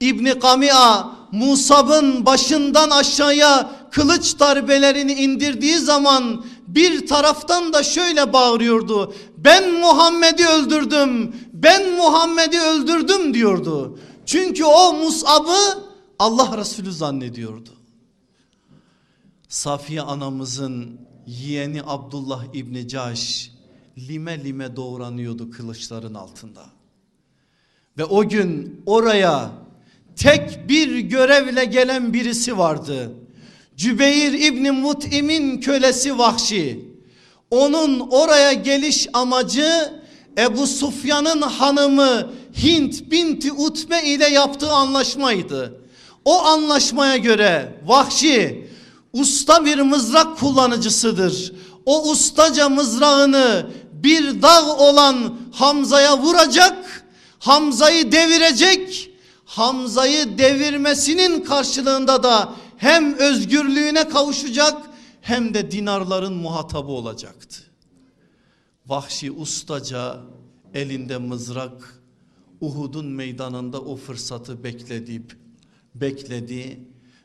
İbni Kamia Musab'ın başından aşağıya kılıç darbelerini indirdiği zaman bir taraftan da şöyle bağırıyordu. Ben Muhammed'i öldürdüm. Ben Muhammed'i öldürdüm diyordu. Çünkü o Musab'ı Allah Resulü zannediyordu. Safiye anamızın yeğeni Abdullah İbni Caş lime lime doğranıyordu kılıçların altında. Ve o gün oraya tek bir görevle gelen birisi vardı. Cübeyr İbni Mut'im'in kölesi Vahşi. Onun oraya geliş amacı Ebu Sufyan'ın hanımı Hint binti Utbe ile yaptığı anlaşmaydı. O anlaşmaya göre Vahşi usta bir mızrak kullanıcısıdır. O ustaca mızrağını bir dağ olan Hamza'ya vuracak. Hamza'yı devirecek. Hamza'yı devirmesinin karşılığında da hem özgürlüğüne kavuşacak hem de dinarların muhatabı olacaktı. Vahşi ustaca elinde mızrak Uhud'un meydanında o fırsatı bekledi, bekledi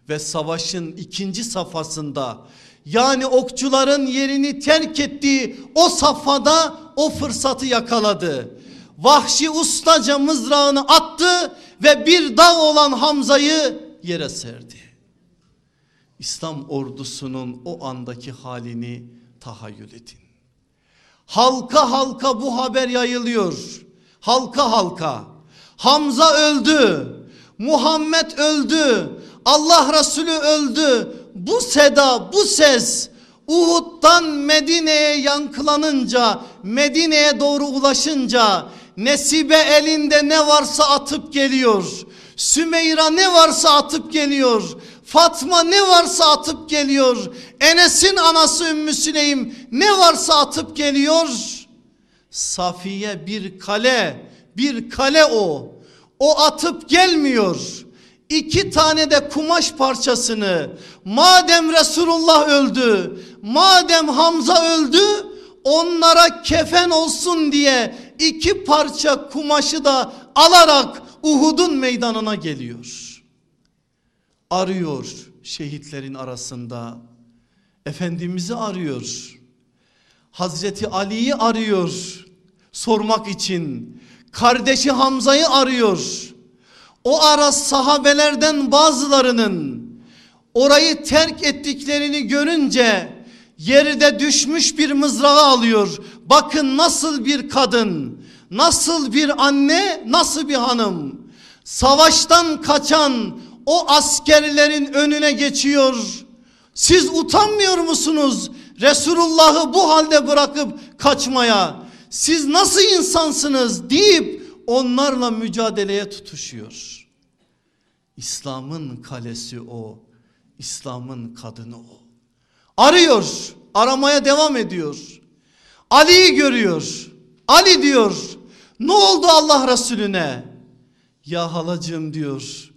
ve savaşın ikinci safhasında yani okçuların yerini terk ettiği o safhada o fırsatı yakaladı. Vahşi ustaca mızrağını attı ve bir dağ olan Hamza'yı yere serdi. İslam ordusunun o andaki halini tahayyül edin. Halka halka bu haber yayılıyor. Halka halka. Hamza öldü. Muhammed öldü. Allah Resulü öldü. Bu seda, bu ses Uhud'dan Medine'ye yankılanınca, Medine'ye doğru ulaşınca Nesibe elinde ne varsa atıp geliyor. Sümeyra ne varsa atıp geliyor. Fatma ne varsa atıp geliyor. Enes'in anası Ümmü Süleym ne varsa atıp geliyor. Safiye bir kale, bir kale o. O atıp gelmiyor. İki tane de kumaş parçasını madem Resulullah öldü, madem Hamza öldü onlara kefen olsun diye iki parça kumaşı da alarak Uhud'un meydanına geliyor. Arıyor şehitlerin arasında. Efendimiz'i arıyor. Hazreti Ali'yi arıyor sormak için. Kardeşi Hamza'yı arıyor. O ara sahabelerden bazılarının orayı terk ettiklerini görünce yerde düşmüş bir mızrağı alıyor. Bakın nasıl bir kadın, nasıl bir anne, nasıl bir hanım. Savaştan kaçan o askerlerin önüne geçiyor. Siz utanmıyor musunuz? Resulullah'ı bu halde bırakıp kaçmaya. Siz nasıl insansınız deyip onlarla mücadeleye tutuşuyor. İslam'ın kalesi o. İslam'ın kadını o. Arıyor, aramaya devam ediyor. Ali'yi görüyor. Ali diyor, ne oldu Allah Resulüne? Ya halacığım diyor,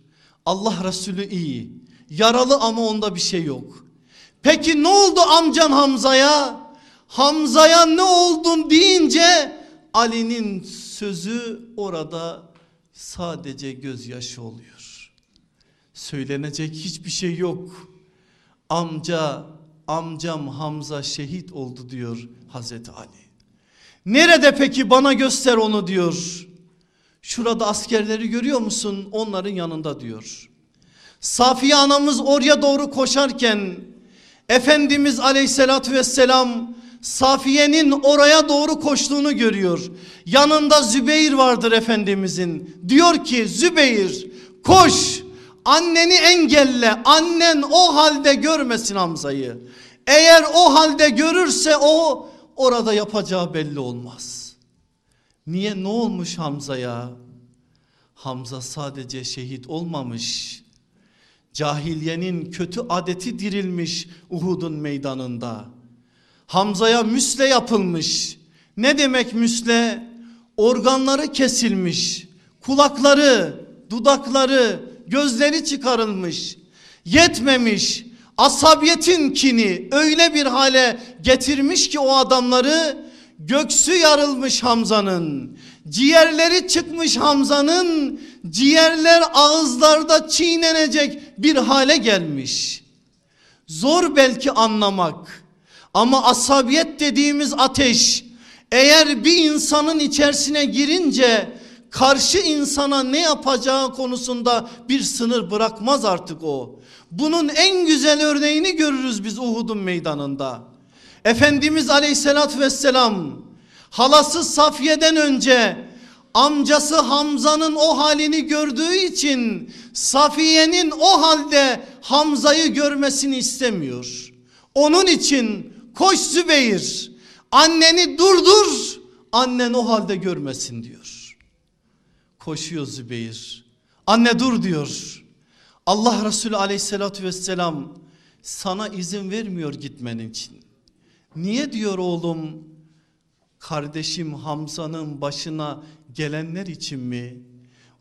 Allah Resulü iyi. Yaralı ama onda bir şey yok. Peki ne oldu amcan Hamza'ya? Hamza'ya ne oldun deyince Ali'nin sözü orada sadece gözyaşı oluyor. Söylenecek hiçbir şey yok. Amca, amcam Hamza şehit oldu diyor Hazreti Ali. Nerede peki bana göster onu diyor. Şurada askerleri görüyor musun? Onların yanında diyor. Safiye anamız oraya doğru koşarken Efendimiz aleyhissalatü vesselam Safiye'nin oraya doğru koştuğunu görüyor. Yanında Zübeyir vardır Efendimizin. Diyor ki Zübeyir koş anneni engelle annen o halde görmesin Hamza'yı. Eğer o halde görürse o orada yapacağı belli olmaz. Niye ne olmuş Hamza'ya? Hamza sadece şehit olmamış. Cahiliyenin kötü adeti dirilmiş Uhud'un meydanında. Hamza'ya müsle yapılmış. Ne demek müsle? Organları kesilmiş. Kulakları, dudakları, gözleri çıkarılmış. Yetmemiş. Asabiyetin kini öyle bir hale getirmiş ki o adamları göksü yarılmış Hamza'nın. Ciğerleri çıkmış Hamza'nın. Ciğerler ağızlarda çiğnenecek bir hale gelmiş. Zor belki anlamak. Ama asabiyet dediğimiz ateş eğer bir insanın içerisine girince karşı insana ne yapacağı konusunda bir sınır bırakmaz artık o. Bunun en güzel örneğini görürüz biz Uhud'un meydanında. Efendimiz aleyhissalatü vesselam halası Safiye'den önce amcası Hamza'nın o halini gördüğü için Safiye'nin o halde Hamza'yı görmesini istemiyor. Onun için koş Zübeyir anneni durdur annen o halde görmesin diyor. Koşuyor Zübeyir anne dur diyor. Allah Resulü aleyhissalatü vesselam sana izin vermiyor gitmenin için. Niye diyor oğlum kardeşim Hamza'nın başına gelenler için mi?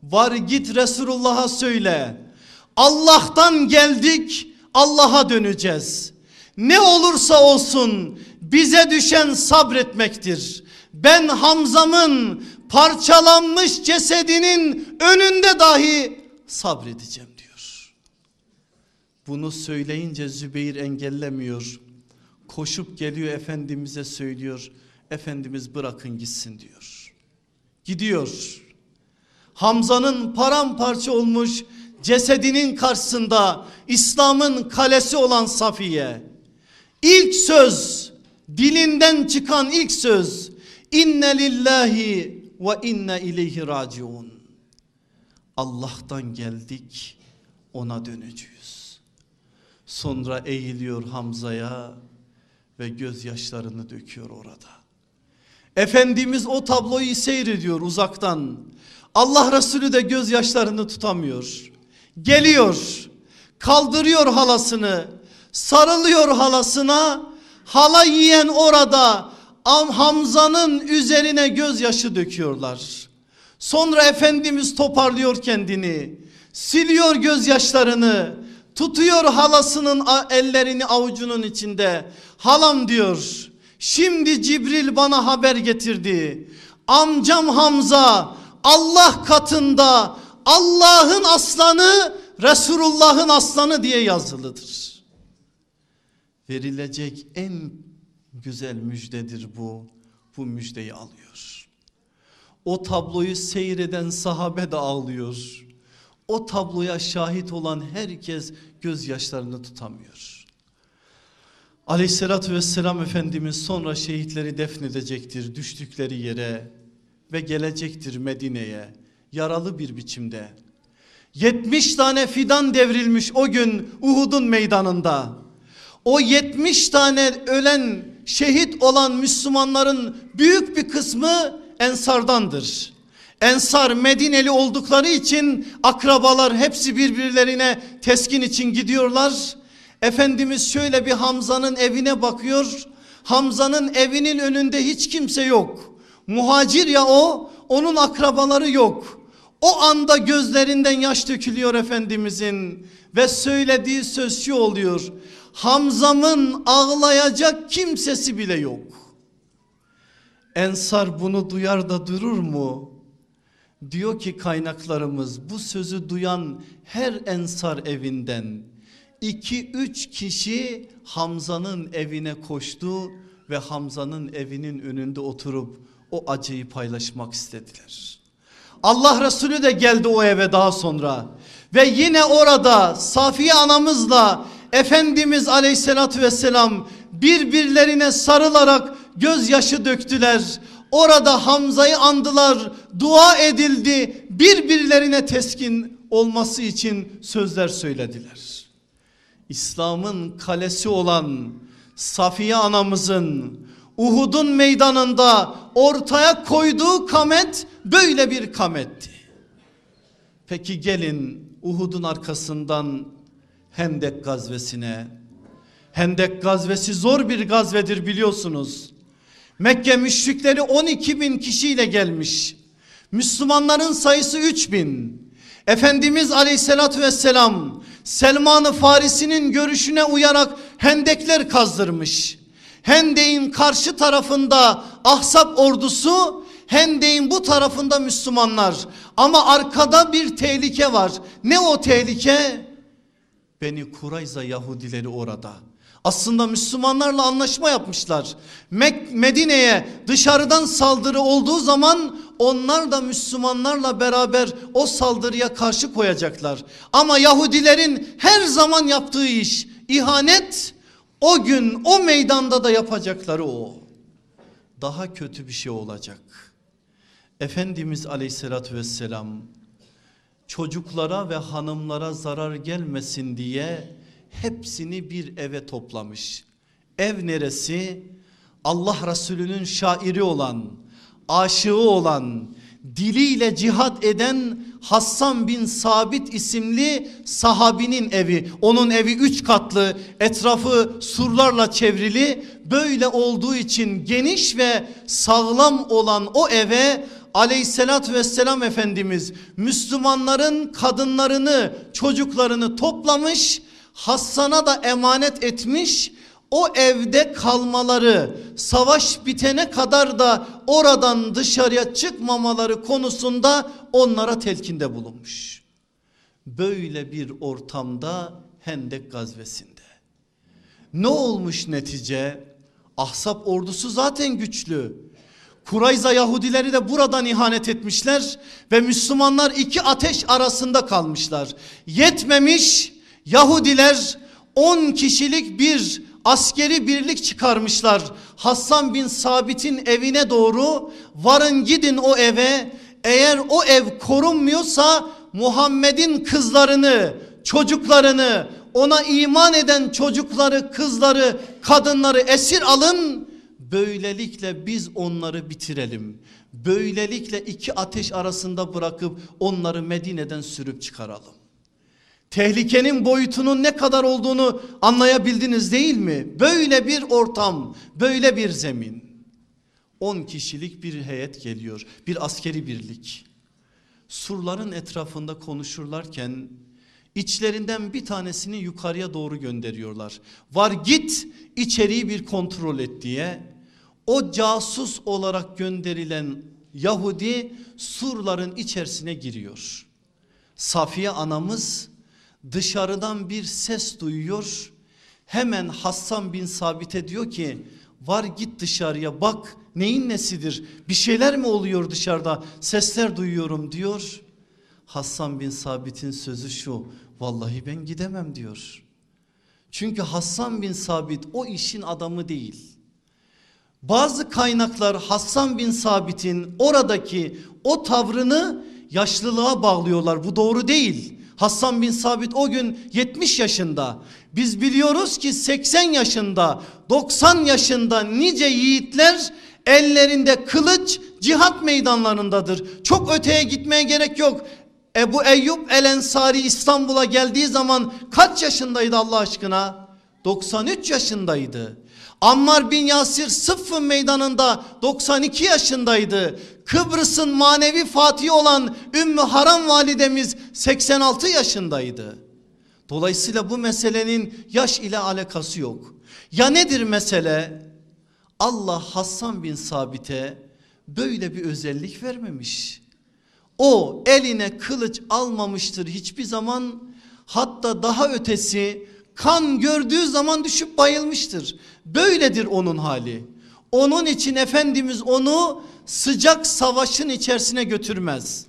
Var git Resulullah'a söyle. Allah'tan geldik Allah'a döneceğiz. Ne olursa olsun bize düşen sabretmektir. Ben Hamza'mın parçalanmış cesedinin önünde dahi sabredeceğim diyor. Bunu söyleyince Zübeyir engellemiyor. Koşup geliyor Efendimiz'e söylüyor. Efendimiz bırakın gitsin diyor. Gidiyor. Hamza'nın paramparça olmuş cesedinin karşısında İslam'ın kalesi olan Safiye. İlk söz dilinden çıkan ilk söz inne lillahi ve inne ileyhi raciun. Allah'tan geldik ona döneceğiz. Sonra eğiliyor Hamza'ya ve gözyaşlarını döküyor orada. Efendimiz o tabloyu seyrediyor uzaktan. Allah Resulü de gözyaşlarını tutamıyor. Geliyor, kaldırıyor halasını, sarılıyor halasına. Hala yiyen orada Hamza'nın üzerine gözyaşı döküyorlar. Sonra Efendimiz toparlıyor kendini. Siliyor gözyaşlarını. Tutuyor halasının ellerini avucunun içinde. Halam diyor. Şimdi Cibril bana haber getirdi. Amcam Hamza Allah katında Allah'ın aslanı Resulullah'ın aslanı diye yazılıdır. Verilecek en güzel müjdedir bu. Bu müjdeyi alıyor. O tabloyu seyreden sahabe de ağlıyor. O tabloya şahit olan herkes gözyaşlarını tutamıyor. Aleyhissalatü vesselam Efendimiz sonra şehitleri defnedecektir düştükleri yere ve gelecektir Medine'ye yaralı bir biçimde. 70 tane fidan devrilmiş o gün Uhud'un meydanında. O 70 tane ölen şehit olan Müslümanların büyük bir kısmı ensardandır. Ensar Medineli oldukları için akrabalar hepsi birbirlerine teskin için gidiyorlar. Efendimiz şöyle bir Hamza'nın evine bakıyor. Hamza'nın evinin önünde hiç kimse yok. Muhacir ya o, onun akrabaları yok. O anda gözlerinden yaş dökülüyor Efendimizin ve söylediği söz şu oluyor. Hamzam'ın ağlayacak kimsesi bile yok. Ensar bunu duyar da durur mu? Diyor ki kaynaklarımız bu sözü duyan her ensar evinden iki üç kişi Hamza'nın evine koştu ve Hamza'nın evinin önünde oturup o acıyı paylaşmak istediler. Allah Resulü de geldi o eve daha sonra ve yine orada Safiye anamızla Efendimiz aleyhissalatü vesselam birbirlerine sarılarak gözyaşı döktüler. Orada Hamza'yı andılar, dua edildi, birbirlerine teskin olması için sözler söylediler. İslam'ın kalesi olan Safiye anamızın Uhud'un meydanında ortaya koyduğu kamet böyle bir kametti. Peki gelin Uhud'un arkasından Hendek gazvesine. Hendek gazvesi zor bir gazvedir biliyorsunuz. Mekke müşrikleri 12 bin kişiyle gelmiş. Müslümanların sayısı 3 bin. Efendimiz aleyhissalatü vesselam Selman-ı Farisi'nin görüşüne uyarak hendekler kazdırmış. Hendeyin karşı tarafında Ahsap ordusu, Hendeyin bu tarafında Müslümanlar. Ama arkada bir tehlike var. Ne o tehlike? Beni Kurayza Yahudileri orada. Aslında Müslümanlarla anlaşma yapmışlar. Medine'ye dışarıdan saldırı olduğu zaman onlar da Müslümanlarla beraber o saldırıya karşı koyacaklar. Ama Yahudilerin her zaman yaptığı iş ihanet o gün o meydanda da yapacakları o. Daha kötü bir şey olacak. Efendimiz aleyhissalatü vesselam çocuklara ve hanımlara zarar gelmesin diye hepsini bir eve toplamış. Ev neresi? Allah Resulü'nün şairi olan, aşığı olan, diliyle cihad eden Hassan bin Sabit isimli sahabinin evi. Onun evi üç katlı, etrafı surlarla çevrili. Böyle olduğu için geniş ve sağlam olan o eve aleyhissalatü vesselam Efendimiz Müslümanların kadınlarını çocuklarını toplamış Hassan'a da emanet etmiş o evde kalmaları savaş bitene kadar da oradan dışarıya çıkmamaları konusunda onlara telkinde bulunmuş. Böyle bir ortamda Hendek gazvesinde. Ne olmuş netice? Ahsap ordusu zaten güçlü. Kurayza Yahudileri de buradan ihanet etmişler ve Müslümanlar iki ateş arasında kalmışlar. Yetmemiş Yahudiler 10 kişilik bir askeri birlik çıkarmışlar. Hassan bin Sabit'in evine doğru varın gidin o eve. Eğer o ev korunmuyorsa Muhammed'in kızlarını, çocuklarını, ona iman eden çocukları, kızları, kadınları esir alın Böylelikle biz onları bitirelim. Böylelikle iki ateş arasında bırakıp onları Medine'den sürüp çıkaralım. Tehlikenin boyutunun ne kadar olduğunu anlayabildiniz değil mi? Böyle bir ortam, böyle bir zemin. 10 kişilik bir heyet geliyor, bir askeri birlik. Surların etrafında konuşurlarken içlerinden bir tanesini yukarıya doğru gönderiyorlar. Var git içeriği bir kontrol et diye o casus olarak gönderilen Yahudi surların içerisine giriyor. Safiye anamız dışarıdan bir ses duyuyor. Hemen Hassan bin Sabit'e diyor ki var git dışarıya bak neyin nesidir bir şeyler mi oluyor dışarıda sesler duyuyorum diyor. Hassan bin Sabit'in sözü şu vallahi ben gidemem diyor. Çünkü Hassan bin Sabit o işin adamı değil. Bazı kaynaklar Hassan bin Sabit'in oradaki o tavrını yaşlılığa bağlıyorlar. Bu doğru değil. Hassan bin Sabit o gün 70 yaşında. Biz biliyoruz ki 80 yaşında, 90 yaşında nice yiğitler ellerinde kılıç cihat meydanlarındadır. Çok öteye gitmeye gerek yok. Ebu Eyyub El Ensari İstanbul'a geldiği zaman kaç yaşındaydı Allah aşkına? 93 yaşındaydı. Ammar bin Yasir Sıffın meydanında 92 yaşındaydı. Kıbrıs'ın manevi fatihi olan Ümmü Haram validemiz 86 yaşındaydı. Dolayısıyla bu meselenin yaş ile alakası yok. Ya nedir mesele? Allah Hassan bin Sabit'e böyle bir özellik vermemiş. O eline kılıç almamıştır hiçbir zaman. Hatta daha ötesi kan gördüğü zaman düşüp bayılmıştır. Böyledir onun hali. Onun için Efendimiz onu sıcak savaşın içerisine götürmez.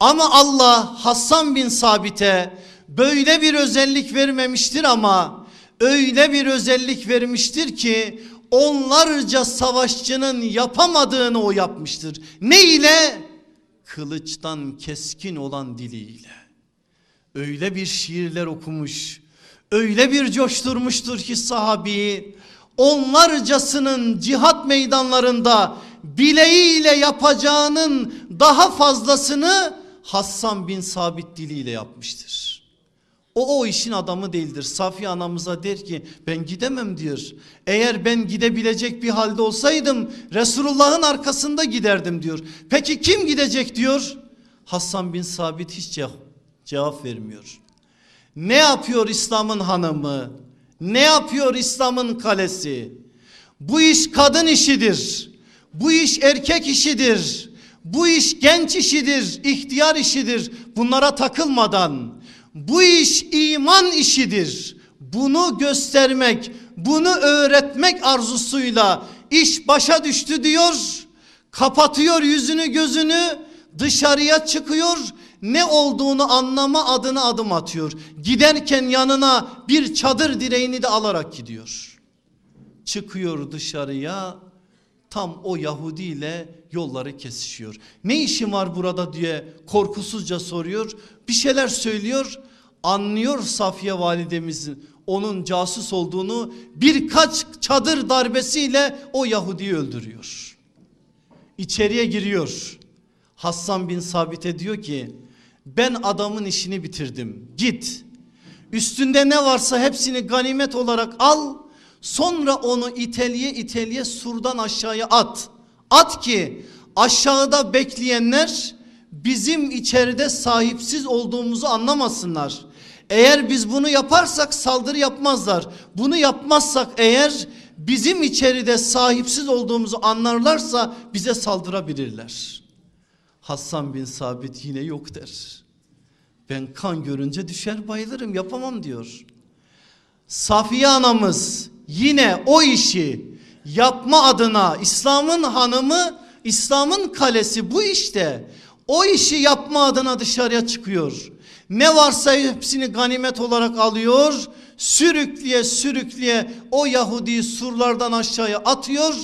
Ama Allah Hassan bin Sabit'e böyle bir özellik vermemiştir ama öyle bir özellik vermiştir ki onlarca savaşçının yapamadığını o yapmıştır. Ne ile? Kılıçtan keskin olan diliyle. Öyle bir şiirler okumuş, öyle bir coşturmuştur ki sahabeyi onlarcasının cihat meydanlarında bileğiyle yapacağının daha fazlasını Hassan bin Sabit diliyle yapmıştır. O o işin adamı değildir. Safiye anamıza der ki ben gidemem diyor. Eğer ben gidebilecek bir halde olsaydım Resulullah'ın arkasında giderdim diyor. Peki kim gidecek diyor. Hassan bin Sabit hiç cevap vermiyor. Ne yapıyor İslam'ın hanımı? Ne yapıyor İslam'ın kalesi? Bu iş kadın işidir. Bu iş erkek işidir. Bu iş genç işidir, ihtiyar işidir. Bunlara takılmadan bu iş iman işidir. Bunu göstermek, bunu öğretmek arzusuyla iş başa düştü diyor. Kapatıyor yüzünü gözünü dışarıya çıkıyor ne olduğunu anlama adına adım atıyor. Giderken yanına bir çadır direğini de alarak gidiyor. Çıkıyor dışarıya tam o Yahudi ile yolları kesişiyor. Ne işin var burada diye korkusuzca soruyor. Bir şeyler söylüyor. Anlıyor Safiye validemizin onun casus olduğunu birkaç çadır darbesiyle o Yahudi'yi öldürüyor. İçeriye giriyor. Hassan bin Sabit'e diyor ki ben adamın işini bitirdim git. Üstünde ne varsa hepsini ganimet olarak al Sonra onu iteliye iteliye surdan aşağıya at. At ki aşağıda bekleyenler bizim içeride sahipsiz olduğumuzu anlamasınlar. Eğer biz bunu yaparsak saldırı yapmazlar. Bunu yapmazsak eğer bizim içeride sahipsiz olduğumuzu anlarlarsa bize saldırabilirler. Hassan bin Sabit yine yok der. Ben kan görünce düşer bayılırım yapamam diyor. Safiye anamız yine o işi yapma adına İslam'ın hanımı, İslam'ın kalesi bu işte. O işi yapma adına dışarıya çıkıyor. Ne varsa hepsini ganimet olarak alıyor. Sürükleye sürükleye o Yahudi surlardan aşağıya atıyor.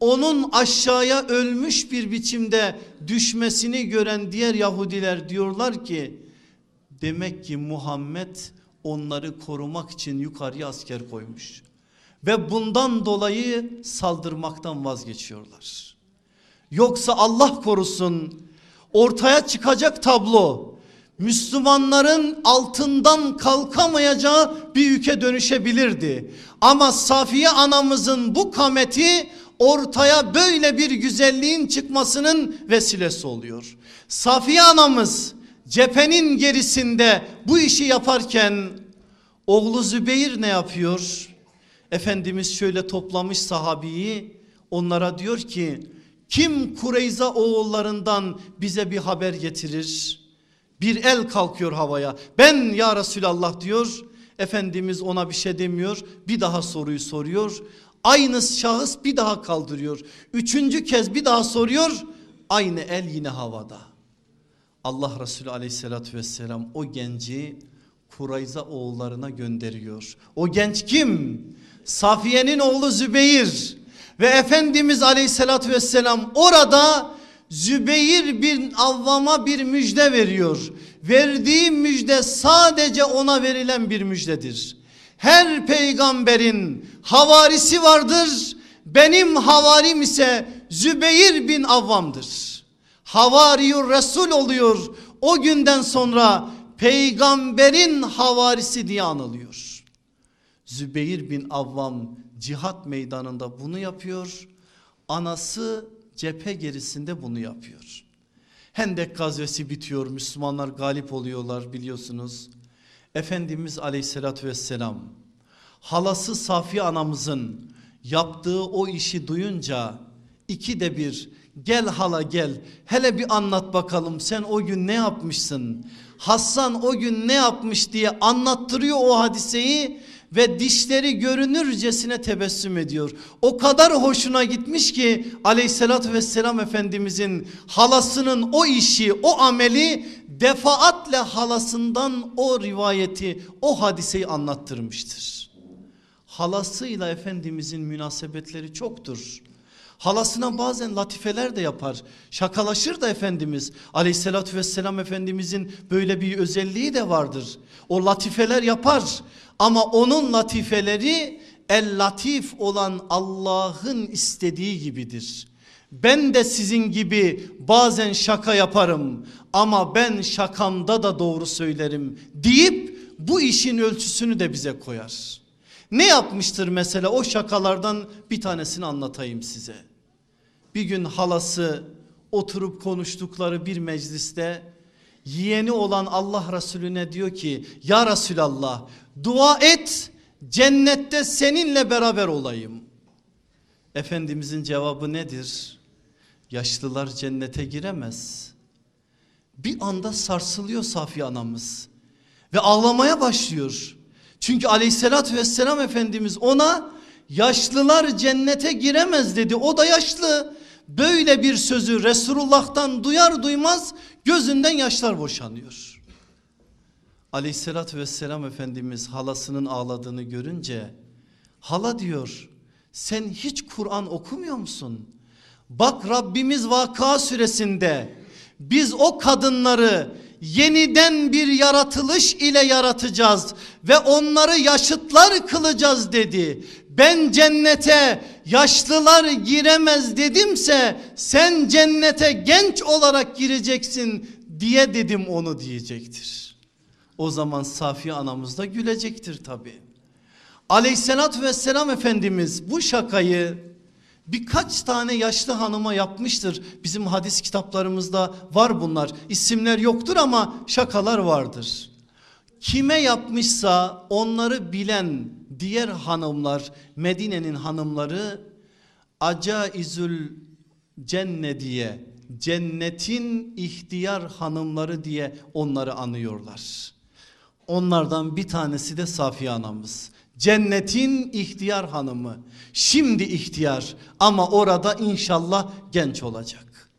Onun aşağıya ölmüş bir biçimde düşmesini gören diğer Yahudiler diyorlar ki demek ki Muhammed onları korumak için yukarıya asker koymuş ve bundan dolayı saldırmaktan vazgeçiyorlar. Yoksa Allah korusun ortaya çıkacak tablo Müslümanların altından kalkamayacağı bir ülke dönüşebilirdi. Ama Safiye anamızın bu kameti ortaya böyle bir güzelliğin çıkmasının vesilesi oluyor. Safiye anamız cephenin gerisinde bu işi yaparken oğlu Zübeyir ne yapıyor? Efendimiz şöyle toplamış sahabiyi onlara diyor ki Kim Kureyza oğullarından bize bir haber getirir? Bir el kalkıyor havaya. Ben ya Resulallah diyor. Efendimiz ona bir şey demiyor. Bir daha soruyu soruyor. Aynı şahıs bir daha kaldırıyor. Üçüncü kez bir daha soruyor. Aynı el yine havada. Allah Resulü aleyhissalatü vesselam o genci Kurayza oğullarına gönderiyor. O genç kim? Safiye'nin oğlu Zübeyir. Ve Efendimiz aleyhissalatü vesselam orada Zübeyir bin Avvam'a bir müjde veriyor. Verdiği müjde sadece ona verilen bir müjdedir. Her peygamberin havarisi vardır. Benim havarim ise Zübeyir bin Avvam'dır. Havariyur Resul oluyor. O günden sonra peygamberin havarisi diye anılıyor. Zübeyir bin Avvam cihat meydanında bunu yapıyor. Anası cephe gerisinde bunu yapıyor. Hendek gazvesi bitiyor. Müslümanlar galip oluyorlar biliyorsunuz. Efendimiz aleyhissalatü vesselam halası Safiye anamızın yaptığı o işi duyunca iki de bir gel hala gel hele bir anlat bakalım sen o gün ne yapmışsın? Hassan o gün ne yapmış diye anlattırıyor o hadiseyi ve dişleri görünürcesine tebessüm ediyor. O kadar hoşuna gitmiş ki aleyhissalatü vesselam efendimizin halasının o işi o ameli defaatle halasından o rivayeti o hadiseyi anlattırmıştır. Halasıyla efendimizin münasebetleri çoktur. Halasına bazen latifeler de yapar. Şakalaşır da Efendimiz. Aleyhissalatü vesselam Efendimizin böyle bir özelliği de vardır. O latifeler yapar. Ama onun latifeleri el latif olan Allah'ın istediği gibidir. Ben de sizin gibi bazen şaka yaparım ama ben şakamda da doğru söylerim deyip bu işin ölçüsünü de bize koyar. Ne yapmıştır mesela o şakalardan bir tanesini anlatayım size. Bir gün halası oturup konuştukları bir mecliste yeğeni olan Allah Resulüne diyor ki ya Resulallah dua et cennette seninle beraber olayım. Efendimizin cevabı nedir? Yaşlılar cennete giremez. Bir anda sarsılıyor Safiye anamız ve ağlamaya başlıyor. Çünkü aleyhissalatü vesselam Efendimiz ona yaşlılar cennete giremez dedi. O da yaşlı. Böyle bir sözü Resulullah'tan duyar duymaz gözünden yaşlar boşanıyor. Aleyhissalatü vesselam Efendimiz halasının ağladığını görünce hala diyor sen hiç Kur'an okumuyor musun? Bak Rabbimiz Vaka suresinde biz o kadınları yeniden bir yaratılış ile yaratacağız ve onları yaşıtlar kılacağız dedi. Ben cennete yaşlılar giremez dedimse sen cennete genç olarak gireceksin diye dedim onu diyecektir. O zaman Safiye anamız da gülecektir tabi. Aleyhissalatü vesselam Efendimiz bu şakayı birkaç tane yaşlı hanıma yapmıştır. Bizim hadis kitaplarımızda var bunlar. İsimler yoktur ama şakalar vardır. Kime yapmışsa onları bilen diğer hanımlar Medine'nin hanımları Acaizül Cenne diye cennetin ihtiyar hanımları diye onları anıyorlar. Onlardan bir tanesi de Safiye anamız. Cennetin ihtiyar hanımı. Şimdi ihtiyar ama orada inşallah genç olacak.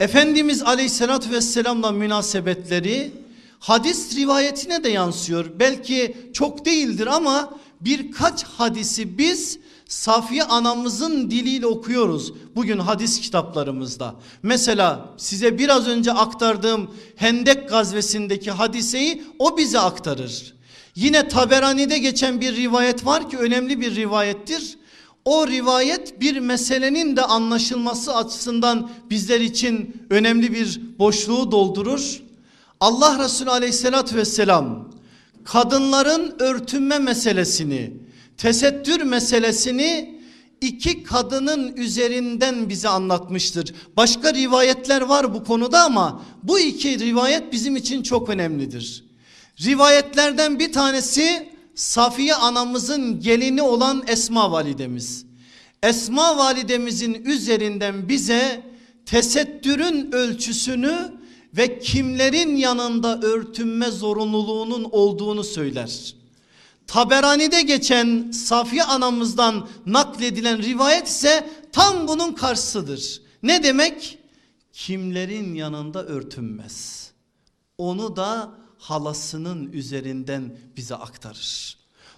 Efendimiz aleyhissalatü vesselamla münasebetleri hadis rivayetine de yansıyor. Belki çok değildir ama birkaç hadisi biz Safiye anamızın diliyle okuyoruz bugün hadis kitaplarımızda. Mesela size biraz önce aktardığım Hendek gazvesindeki hadiseyi o bize aktarır. Yine Taberani'de geçen bir rivayet var ki önemli bir rivayettir. O rivayet bir meselenin de anlaşılması açısından bizler için önemli bir boşluğu doldurur. Allah Resulü aleyhissalatü vesselam kadınların örtünme meselesini, tesettür meselesini iki kadının üzerinden bize anlatmıştır. Başka rivayetler var bu konuda ama bu iki rivayet bizim için çok önemlidir. Rivayetlerden bir tanesi Safiye anamızın gelini olan Esma validemiz. Esma validemizin üzerinden bize tesettürün ölçüsünü ve kimlerin yanında örtünme zorunluluğunun olduğunu söyler. Taberani'de geçen Safiye anamızdan nakledilen rivayet ise tam bunun karşısıdır. Ne demek? Kimlerin yanında örtünmez. Onu da halasının üzerinden bize aktarır.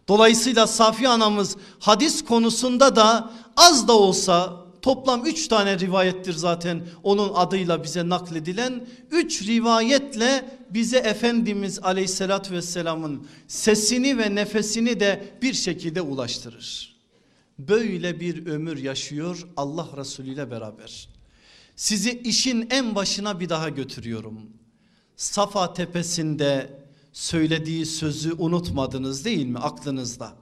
Dolayısıyla Safiye anamız hadis konusunda da az da olsa toplam üç tane rivayettir zaten onun adıyla bize nakledilen. Üç rivayetle bize Efendimiz aleyhissalatü vesselamın sesini ve nefesini de bir şekilde ulaştırır. Böyle bir ömür yaşıyor Allah Resulü ile beraber. Sizi işin en başına bir daha götürüyorum. Safa tepesinde söylediği sözü unutmadınız değil mi aklınızda?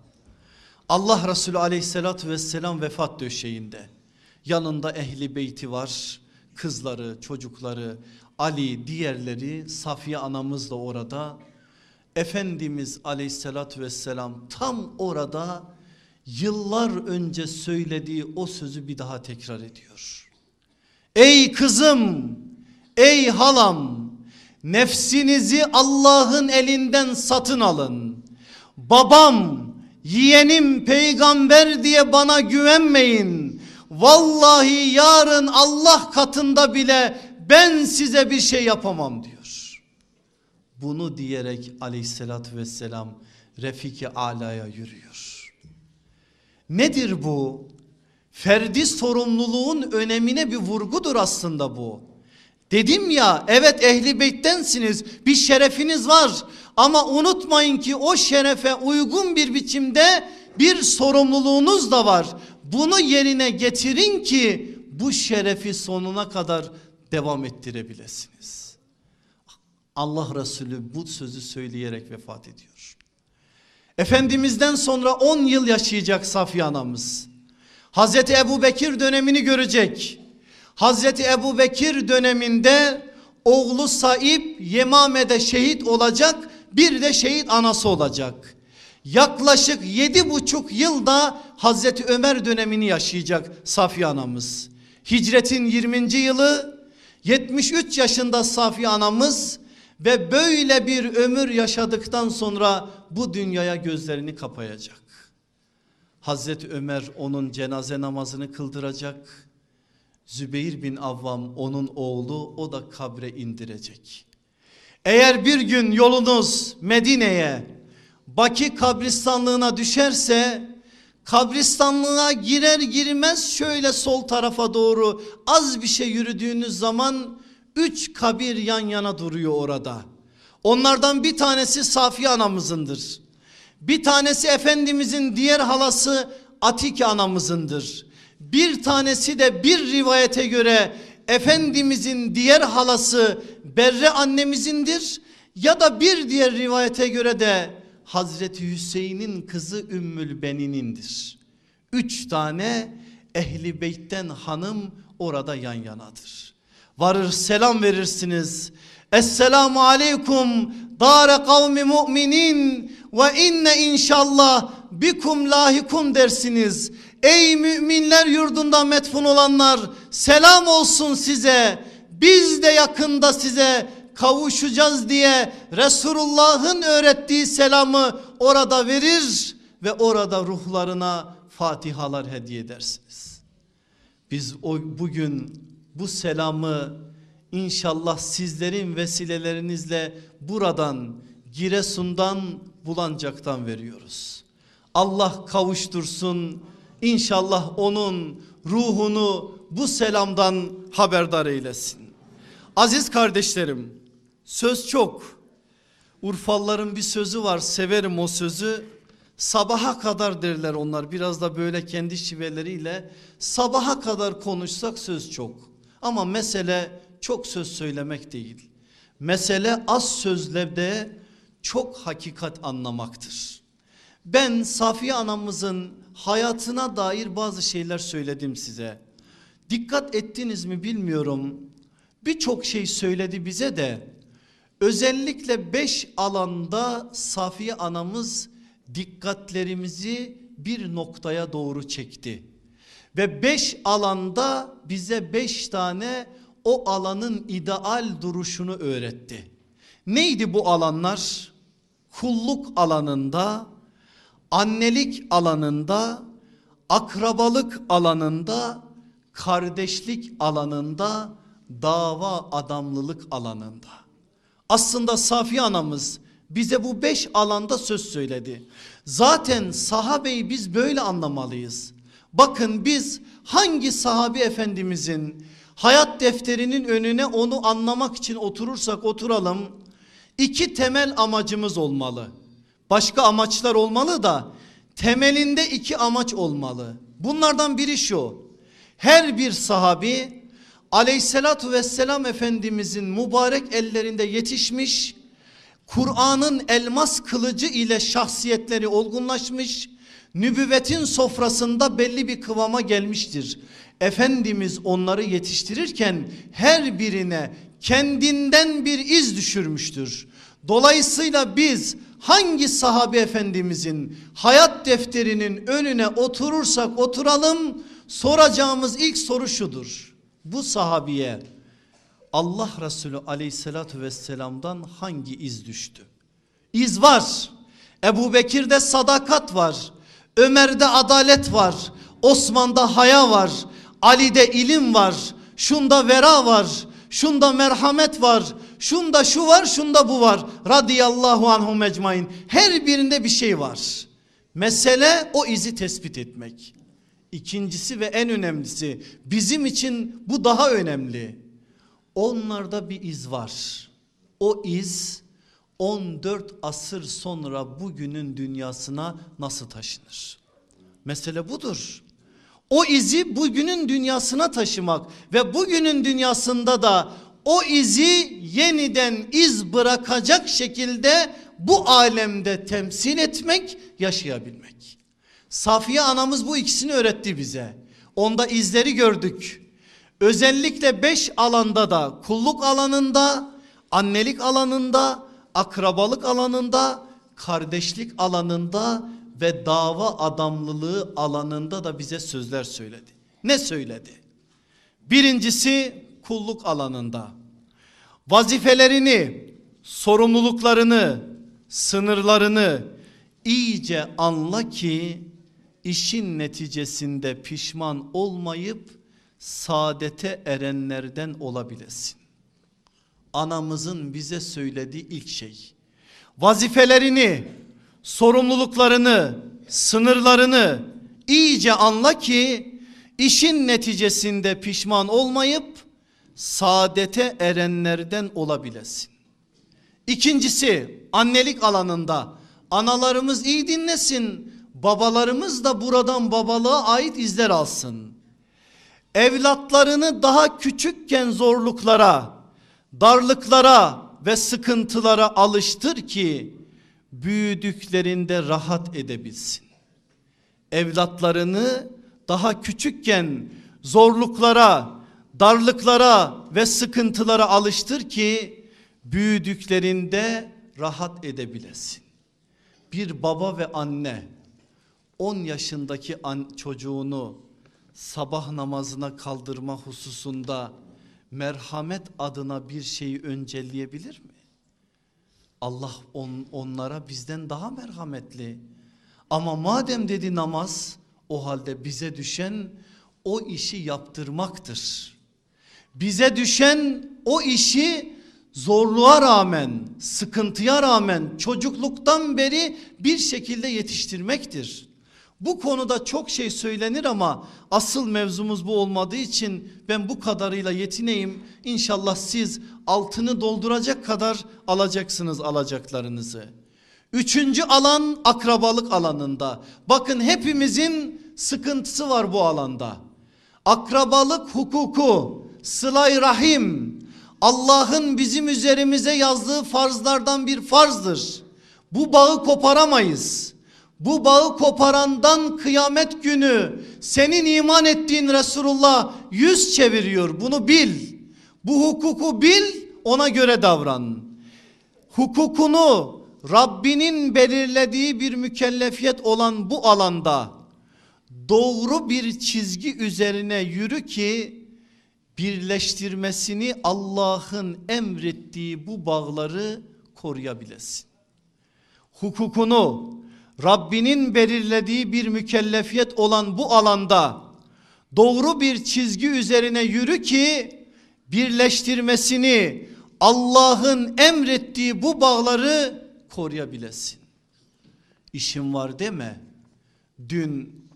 Allah Resulü aleyhissalatü vesselam vefat döşeğinde. Yanında ehli beyti var. Kızları, çocukları, Ali, diğerleri, Safiye anamız da orada. Efendimiz aleyhissalatü vesselam tam orada yıllar önce söylediği o sözü bir daha tekrar ediyor. Ey kızım, ey halam, nefsinizi Allah'ın elinden satın alın. Babam, yeğenim peygamber diye bana güvenmeyin. Vallahi yarın Allah katında bile ben size bir şey yapamam diyor. Bunu diyerek aleyhissalatü vesselam Refiki Ala'ya yürüyor. Nedir bu? Ferdi sorumluluğun önemine bir vurgudur aslında bu. Dedim ya evet ehli beyttensiniz bir şerefiniz var ama unutmayın ki o şerefe uygun bir biçimde bir sorumluluğunuz da var. Bunu yerine getirin ki bu şerefi sonuna kadar devam ettirebilirsiniz. Allah Resulü bu sözü söyleyerek vefat ediyor. Efendimizden sonra 10 yıl yaşayacak Safiye anamız. Hazreti Ebu Bekir dönemini görecek. Hazreti Ebu Bekir döneminde oğlu Saib Yemame'de şehit olacak bir de şehit anası olacak. Yaklaşık yedi buçuk yılda Hazreti Ömer dönemini yaşayacak Safiye anamız. Hicretin 20. yılı 73 yaşında Safiye anamız ve böyle bir ömür yaşadıktan sonra bu dünyaya gözlerini kapayacak. Hazreti Ömer onun cenaze namazını kıldıracak. Zübeyir bin Avvam onun oğlu o da kabre indirecek. Eğer bir gün yolunuz Medine'ye Baki kabristanlığına düşerse kabristanlığa girer girmez şöyle sol tarafa doğru az bir şey yürüdüğünüz zaman üç kabir yan yana duruyor orada. Onlardan bir tanesi Safiye anamızındır. Bir tanesi Efendimizin diğer halası Atike anamızındır. Bir tanesi de bir rivayete göre Efendimizin diğer halası Berre annemizindir. Ya da bir diğer rivayete göre de Hazreti Hüseyin'in kızı Ümmül Benin'indir. Üç tane ehli beytten hanım orada yan yanadır. Varır selam verirsiniz. Esselamu aleyküm dare kavmi mu'minin ve inne inşallah bikum lahikun dersiniz. Ey müminler yurdunda metfun olanlar selam olsun size. Biz de yakında size kavuşacağız diye Resulullah'ın öğrettiği selamı orada verir ve orada ruhlarına fatihalar hediye edersiniz. Biz o bugün bu selamı inşallah sizlerin vesilelerinizle buradan Giresun'dan Bulancak'tan veriyoruz. Allah kavuştursun inşallah onun ruhunu bu selamdan haberdar eylesin. Aziz kardeşlerim söz çok. Urfalıların bir sözü var severim o sözü. Sabaha kadar derler onlar biraz da böyle kendi şiveleriyle sabaha kadar konuşsak söz çok. Ama mesele çok söz söylemek değil. Mesele az sözlerde çok hakikat anlamaktır. Ben Safiye anamızın hayatına dair bazı şeyler söyledim size. Dikkat ettiniz mi bilmiyorum. Birçok şey söyledi bize de özellikle beş alanda Safiye anamız dikkatlerimizi bir noktaya doğru çekti. Ve beş alanda bize beş tane o alanın ideal duruşunu öğretti. Neydi bu alanlar? Kulluk alanında, annelik alanında, akrabalık alanında, kardeşlik alanında, dava adamlılık alanında. Aslında Safiye anamız bize bu beş alanda söz söyledi. Zaten sahabeyi biz böyle anlamalıyız. Bakın biz hangi sahabi efendimizin hayat defterinin önüne onu anlamak için oturursak oturalım. iki temel amacımız olmalı. Başka amaçlar olmalı da temelinde iki amaç olmalı. Bunlardan biri şu. Her bir sahabi aleyhissalatu vesselam efendimizin mübarek ellerinde yetişmiş Kur'an'ın elmas kılıcı ile şahsiyetleri olgunlaşmış, nübüvvetin sofrasında belli bir kıvama gelmiştir. Efendimiz onları yetiştirirken her birine kendinden bir iz düşürmüştür. Dolayısıyla biz hangi sahabe efendimizin hayat defterinin önüne oturursak oturalım soracağımız ilk soru şudur. Bu sahabiye Allah Resulü aleyhissalatü vesselam'dan hangi iz düştü? İz var. Ebu Bekir'de sadakat var. Ömer'de adalet var. Osman'da haya var. Ali'de ilim var. Şunda vera var. Şunda merhamet var. Şunda şu var şunda bu var. Radiyallahu anhum ecmain. Her birinde bir şey var. Mesele o izi tespit etmek. İkincisi ve en önemlisi bizim için bu daha önemli. Onlarda bir iz var. O iz 14 asır sonra bugünün dünyasına nasıl taşınır? Mesele budur. O izi bugünün dünyasına taşımak ve bugünün dünyasında da o izi yeniden iz bırakacak şekilde bu alemde temsil etmek, yaşayabilmek. Safiye anamız bu ikisini öğretti bize. Onda izleri gördük. Özellikle beş alanda da kulluk alanında, annelik alanında, akrabalık alanında, kardeşlik alanında ve dava adamlılığı alanında da bize sözler söyledi. Ne söyledi? Birincisi kulluk alanında vazifelerini, sorumluluklarını, sınırlarını iyice anla ki işin neticesinde pişman olmayıp saadete erenlerden olabilesin. Anamızın bize söylediği ilk şey vazifelerini, sorumluluklarını, sınırlarını iyice anla ki işin neticesinde pişman olmayıp saadete erenlerden olabilesin. İkincisi annelik alanında analarımız iyi dinlesin babalarımız da buradan babalığa ait izler alsın. Evlatlarını daha küçükken zorluklara, darlıklara ve sıkıntılara alıştır ki büyüdüklerinde rahat edebilsin. Evlatlarını daha küçükken zorluklara, darlıklara ve sıkıntılara alıştır ki büyüdüklerinde rahat edebilesin. Bir baba ve anne 10 yaşındaki an, çocuğunu sabah namazına kaldırma hususunda merhamet adına bir şeyi öncelleyebilir mi? Allah on, onlara bizden daha merhametli. Ama madem dedi namaz o halde bize düşen o işi yaptırmaktır. Bize düşen o işi zorluğa rağmen, sıkıntıya rağmen çocukluktan beri bir şekilde yetiştirmektir. Bu konuda çok şey söylenir ama asıl mevzumuz bu olmadığı için ben bu kadarıyla yetineyim. İnşallah siz altını dolduracak kadar alacaksınız alacaklarınızı. Üçüncü alan akrabalık alanında. Bakın hepimizin sıkıntısı var bu alanda. Akrabalık hukuku, sılay rahim, Allah'ın bizim üzerimize yazdığı farzlardan bir farzdır. Bu bağı koparamayız. Bu bağı koparandan kıyamet günü senin iman ettiğin Resulullah yüz çeviriyor. Bunu bil. Bu hukuku bil ona göre davran. Hukukunu Rabbinin belirlediği bir mükellefiyet olan bu alanda doğru bir çizgi üzerine yürü ki birleştirmesini Allah'ın emrettiği bu bağları koruyabilesin. Hukukunu Rabbinin belirlediği bir mükellefiyet olan bu alanda doğru bir çizgi üzerine yürü ki birleştirmesini Allah'ın emrettiği bu bağları koruyabilesin. İşim var deme. Dün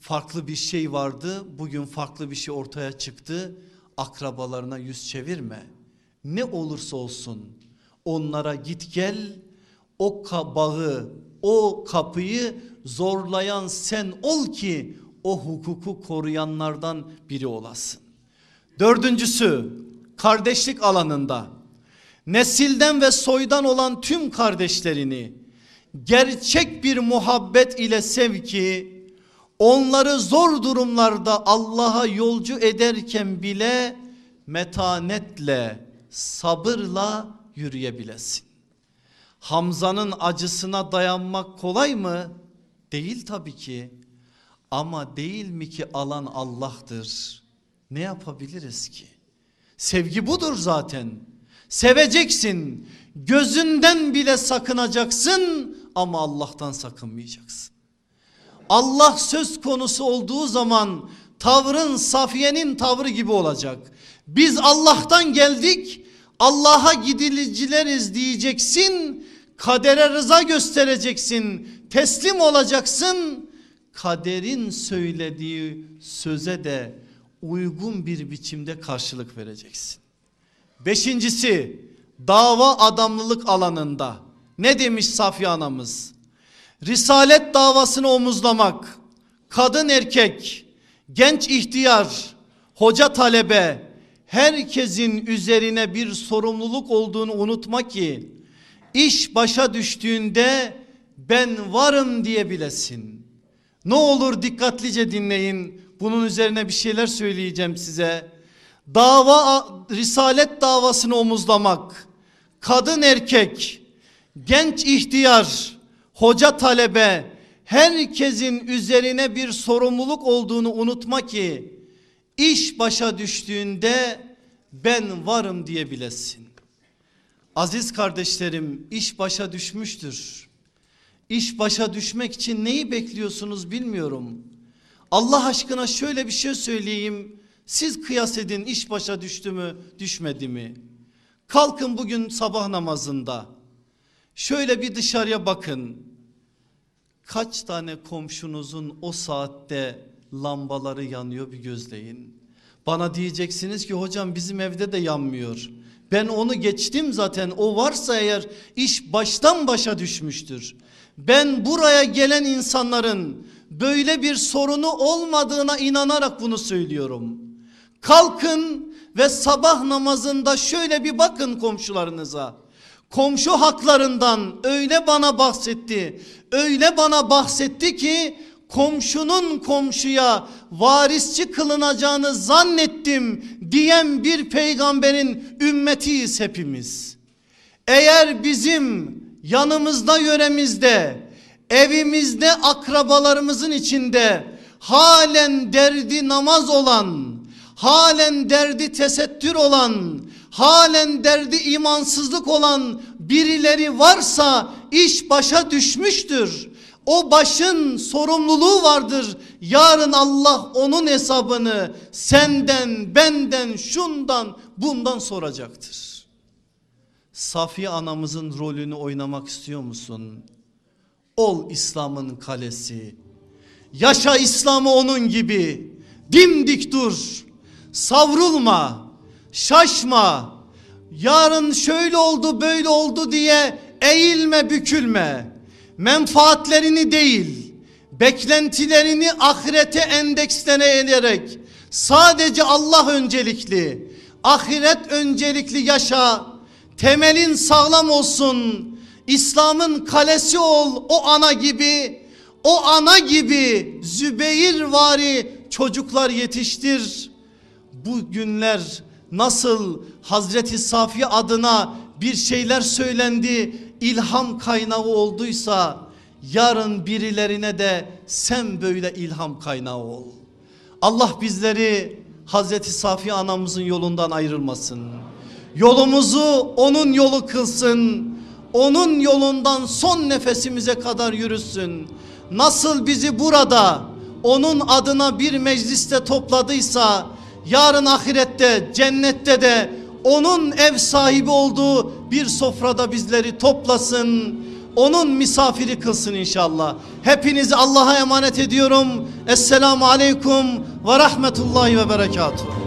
farklı bir şey vardı. Bugün farklı bir şey ortaya çıktı. Akrabalarına yüz çevirme. Ne olursa olsun onlara git gel. O bağı, o kapıyı zorlayan sen ol ki o hukuku koruyanlardan biri olasın. Dördüncüsü kardeşlik alanında nesilden ve soydan olan tüm kardeşlerini gerçek bir muhabbet ile sev ki onları zor durumlarda Allah'a yolcu ederken bile metanetle sabırla yürüyebilesin. Hamza'nın acısına dayanmak kolay mı? Değil tabii ki. Ama değil mi ki alan Allah'tır? Ne yapabiliriz ki? Sevgi budur zaten. Seveceksin. Gözünden bile sakınacaksın ama Allah'tan sakınmayacaksın. Allah söz konusu olduğu zaman tavrın Safiye'nin tavrı gibi olacak. Biz Allah'tan geldik Allah'a gidilicileriz diyeceksin. Kadere rıza göstereceksin. Teslim olacaksın. Kaderin söylediği söze de uygun bir biçimde karşılık vereceksin. Beşincisi dava adamlılık alanında ne demiş Safiye anamız? Risalet davasını omuzlamak, kadın erkek, genç ihtiyar, hoca talebe herkesin üzerine bir sorumluluk olduğunu unutma ki iş başa düştüğünde ben varım diyebilesin. Ne olur dikkatlice dinleyin. Bunun üzerine bir şeyler söyleyeceğim size. Dava risalet davasını omuzlamak, kadın erkek, genç ihtiyar, hoca talebe herkesin üzerine bir sorumluluk olduğunu unutma ki iş başa düştüğünde ben varım diyebilesin. Aziz kardeşlerim iş başa düşmüştür. İş başa düşmek için neyi bekliyorsunuz bilmiyorum. Allah aşkına şöyle bir şey söyleyeyim. Siz kıyas edin iş başa düştü mü düşmedi mi? Kalkın bugün sabah namazında. Şöyle bir dışarıya bakın. Kaç tane komşunuzun o saatte lambaları yanıyor bir gözleyin. Bana diyeceksiniz ki hocam bizim evde de yanmıyor. Ben onu geçtim zaten o varsa eğer iş baştan başa düşmüştür. Ben buraya gelen insanların böyle bir sorunu olmadığına inanarak bunu söylüyorum. Kalkın ve sabah namazında şöyle bir bakın komşularınıza. Komşu haklarından öyle bana bahsetti. Öyle bana bahsetti ki komşunun komşuya varisçi kılınacağını zannettim diyen bir peygamberin ümmetiyiz hepimiz. Eğer bizim yanımızda yöremizde evimizde akrabalarımızın içinde halen derdi namaz olan halen derdi tesettür olan halen derdi imansızlık olan birileri varsa iş başa düşmüştür. O başın sorumluluğu vardır. Yarın Allah onun hesabını senden, benden, şundan, bundan soracaktır. Safiye anamızın rolünü oynamak istiyor musun? Ol İslam'ın kalesi. Yaşa İslam'ı onun gibi. Dimdik dur. Savrulma. Şaşma. Yarın şöyle oldu böyle oldu diye eğilme bükülme. Menfaatlerini değil beklentilerini ahirete endekslene ederek sadece Allah öncelikli ahiret öncelikli yaşa. Temelin sağlam olsun İslam'ın kalesi ol o ana gibi. O ana gibi Zübeyir vari çocuklar yetiştir. Bu günler nasıl Hazreti Safiye adına bir şeyler söylendi ilham kaynağı olduysa yarın birilerine de sen böyle ilham kaynağı ol. Allah bizleri Hazreti Safiye anamızın yolundan ayrılmasın. Yolumuzu onun yolu kılsın. Onun yolundan son nefesimize kadar yürüsün. Nasıl bizi burada onun adına bir mecliste topladıysa yarın ahirette cennette de onun ev sahibi olduğu bir sofrada bizleri toplasın. Onun misafiri kılsın inşallah. Hepinizi Allah'a emanet ediyorum. Esselamu aleyküm ve rahmetullahi ve berekatuhu.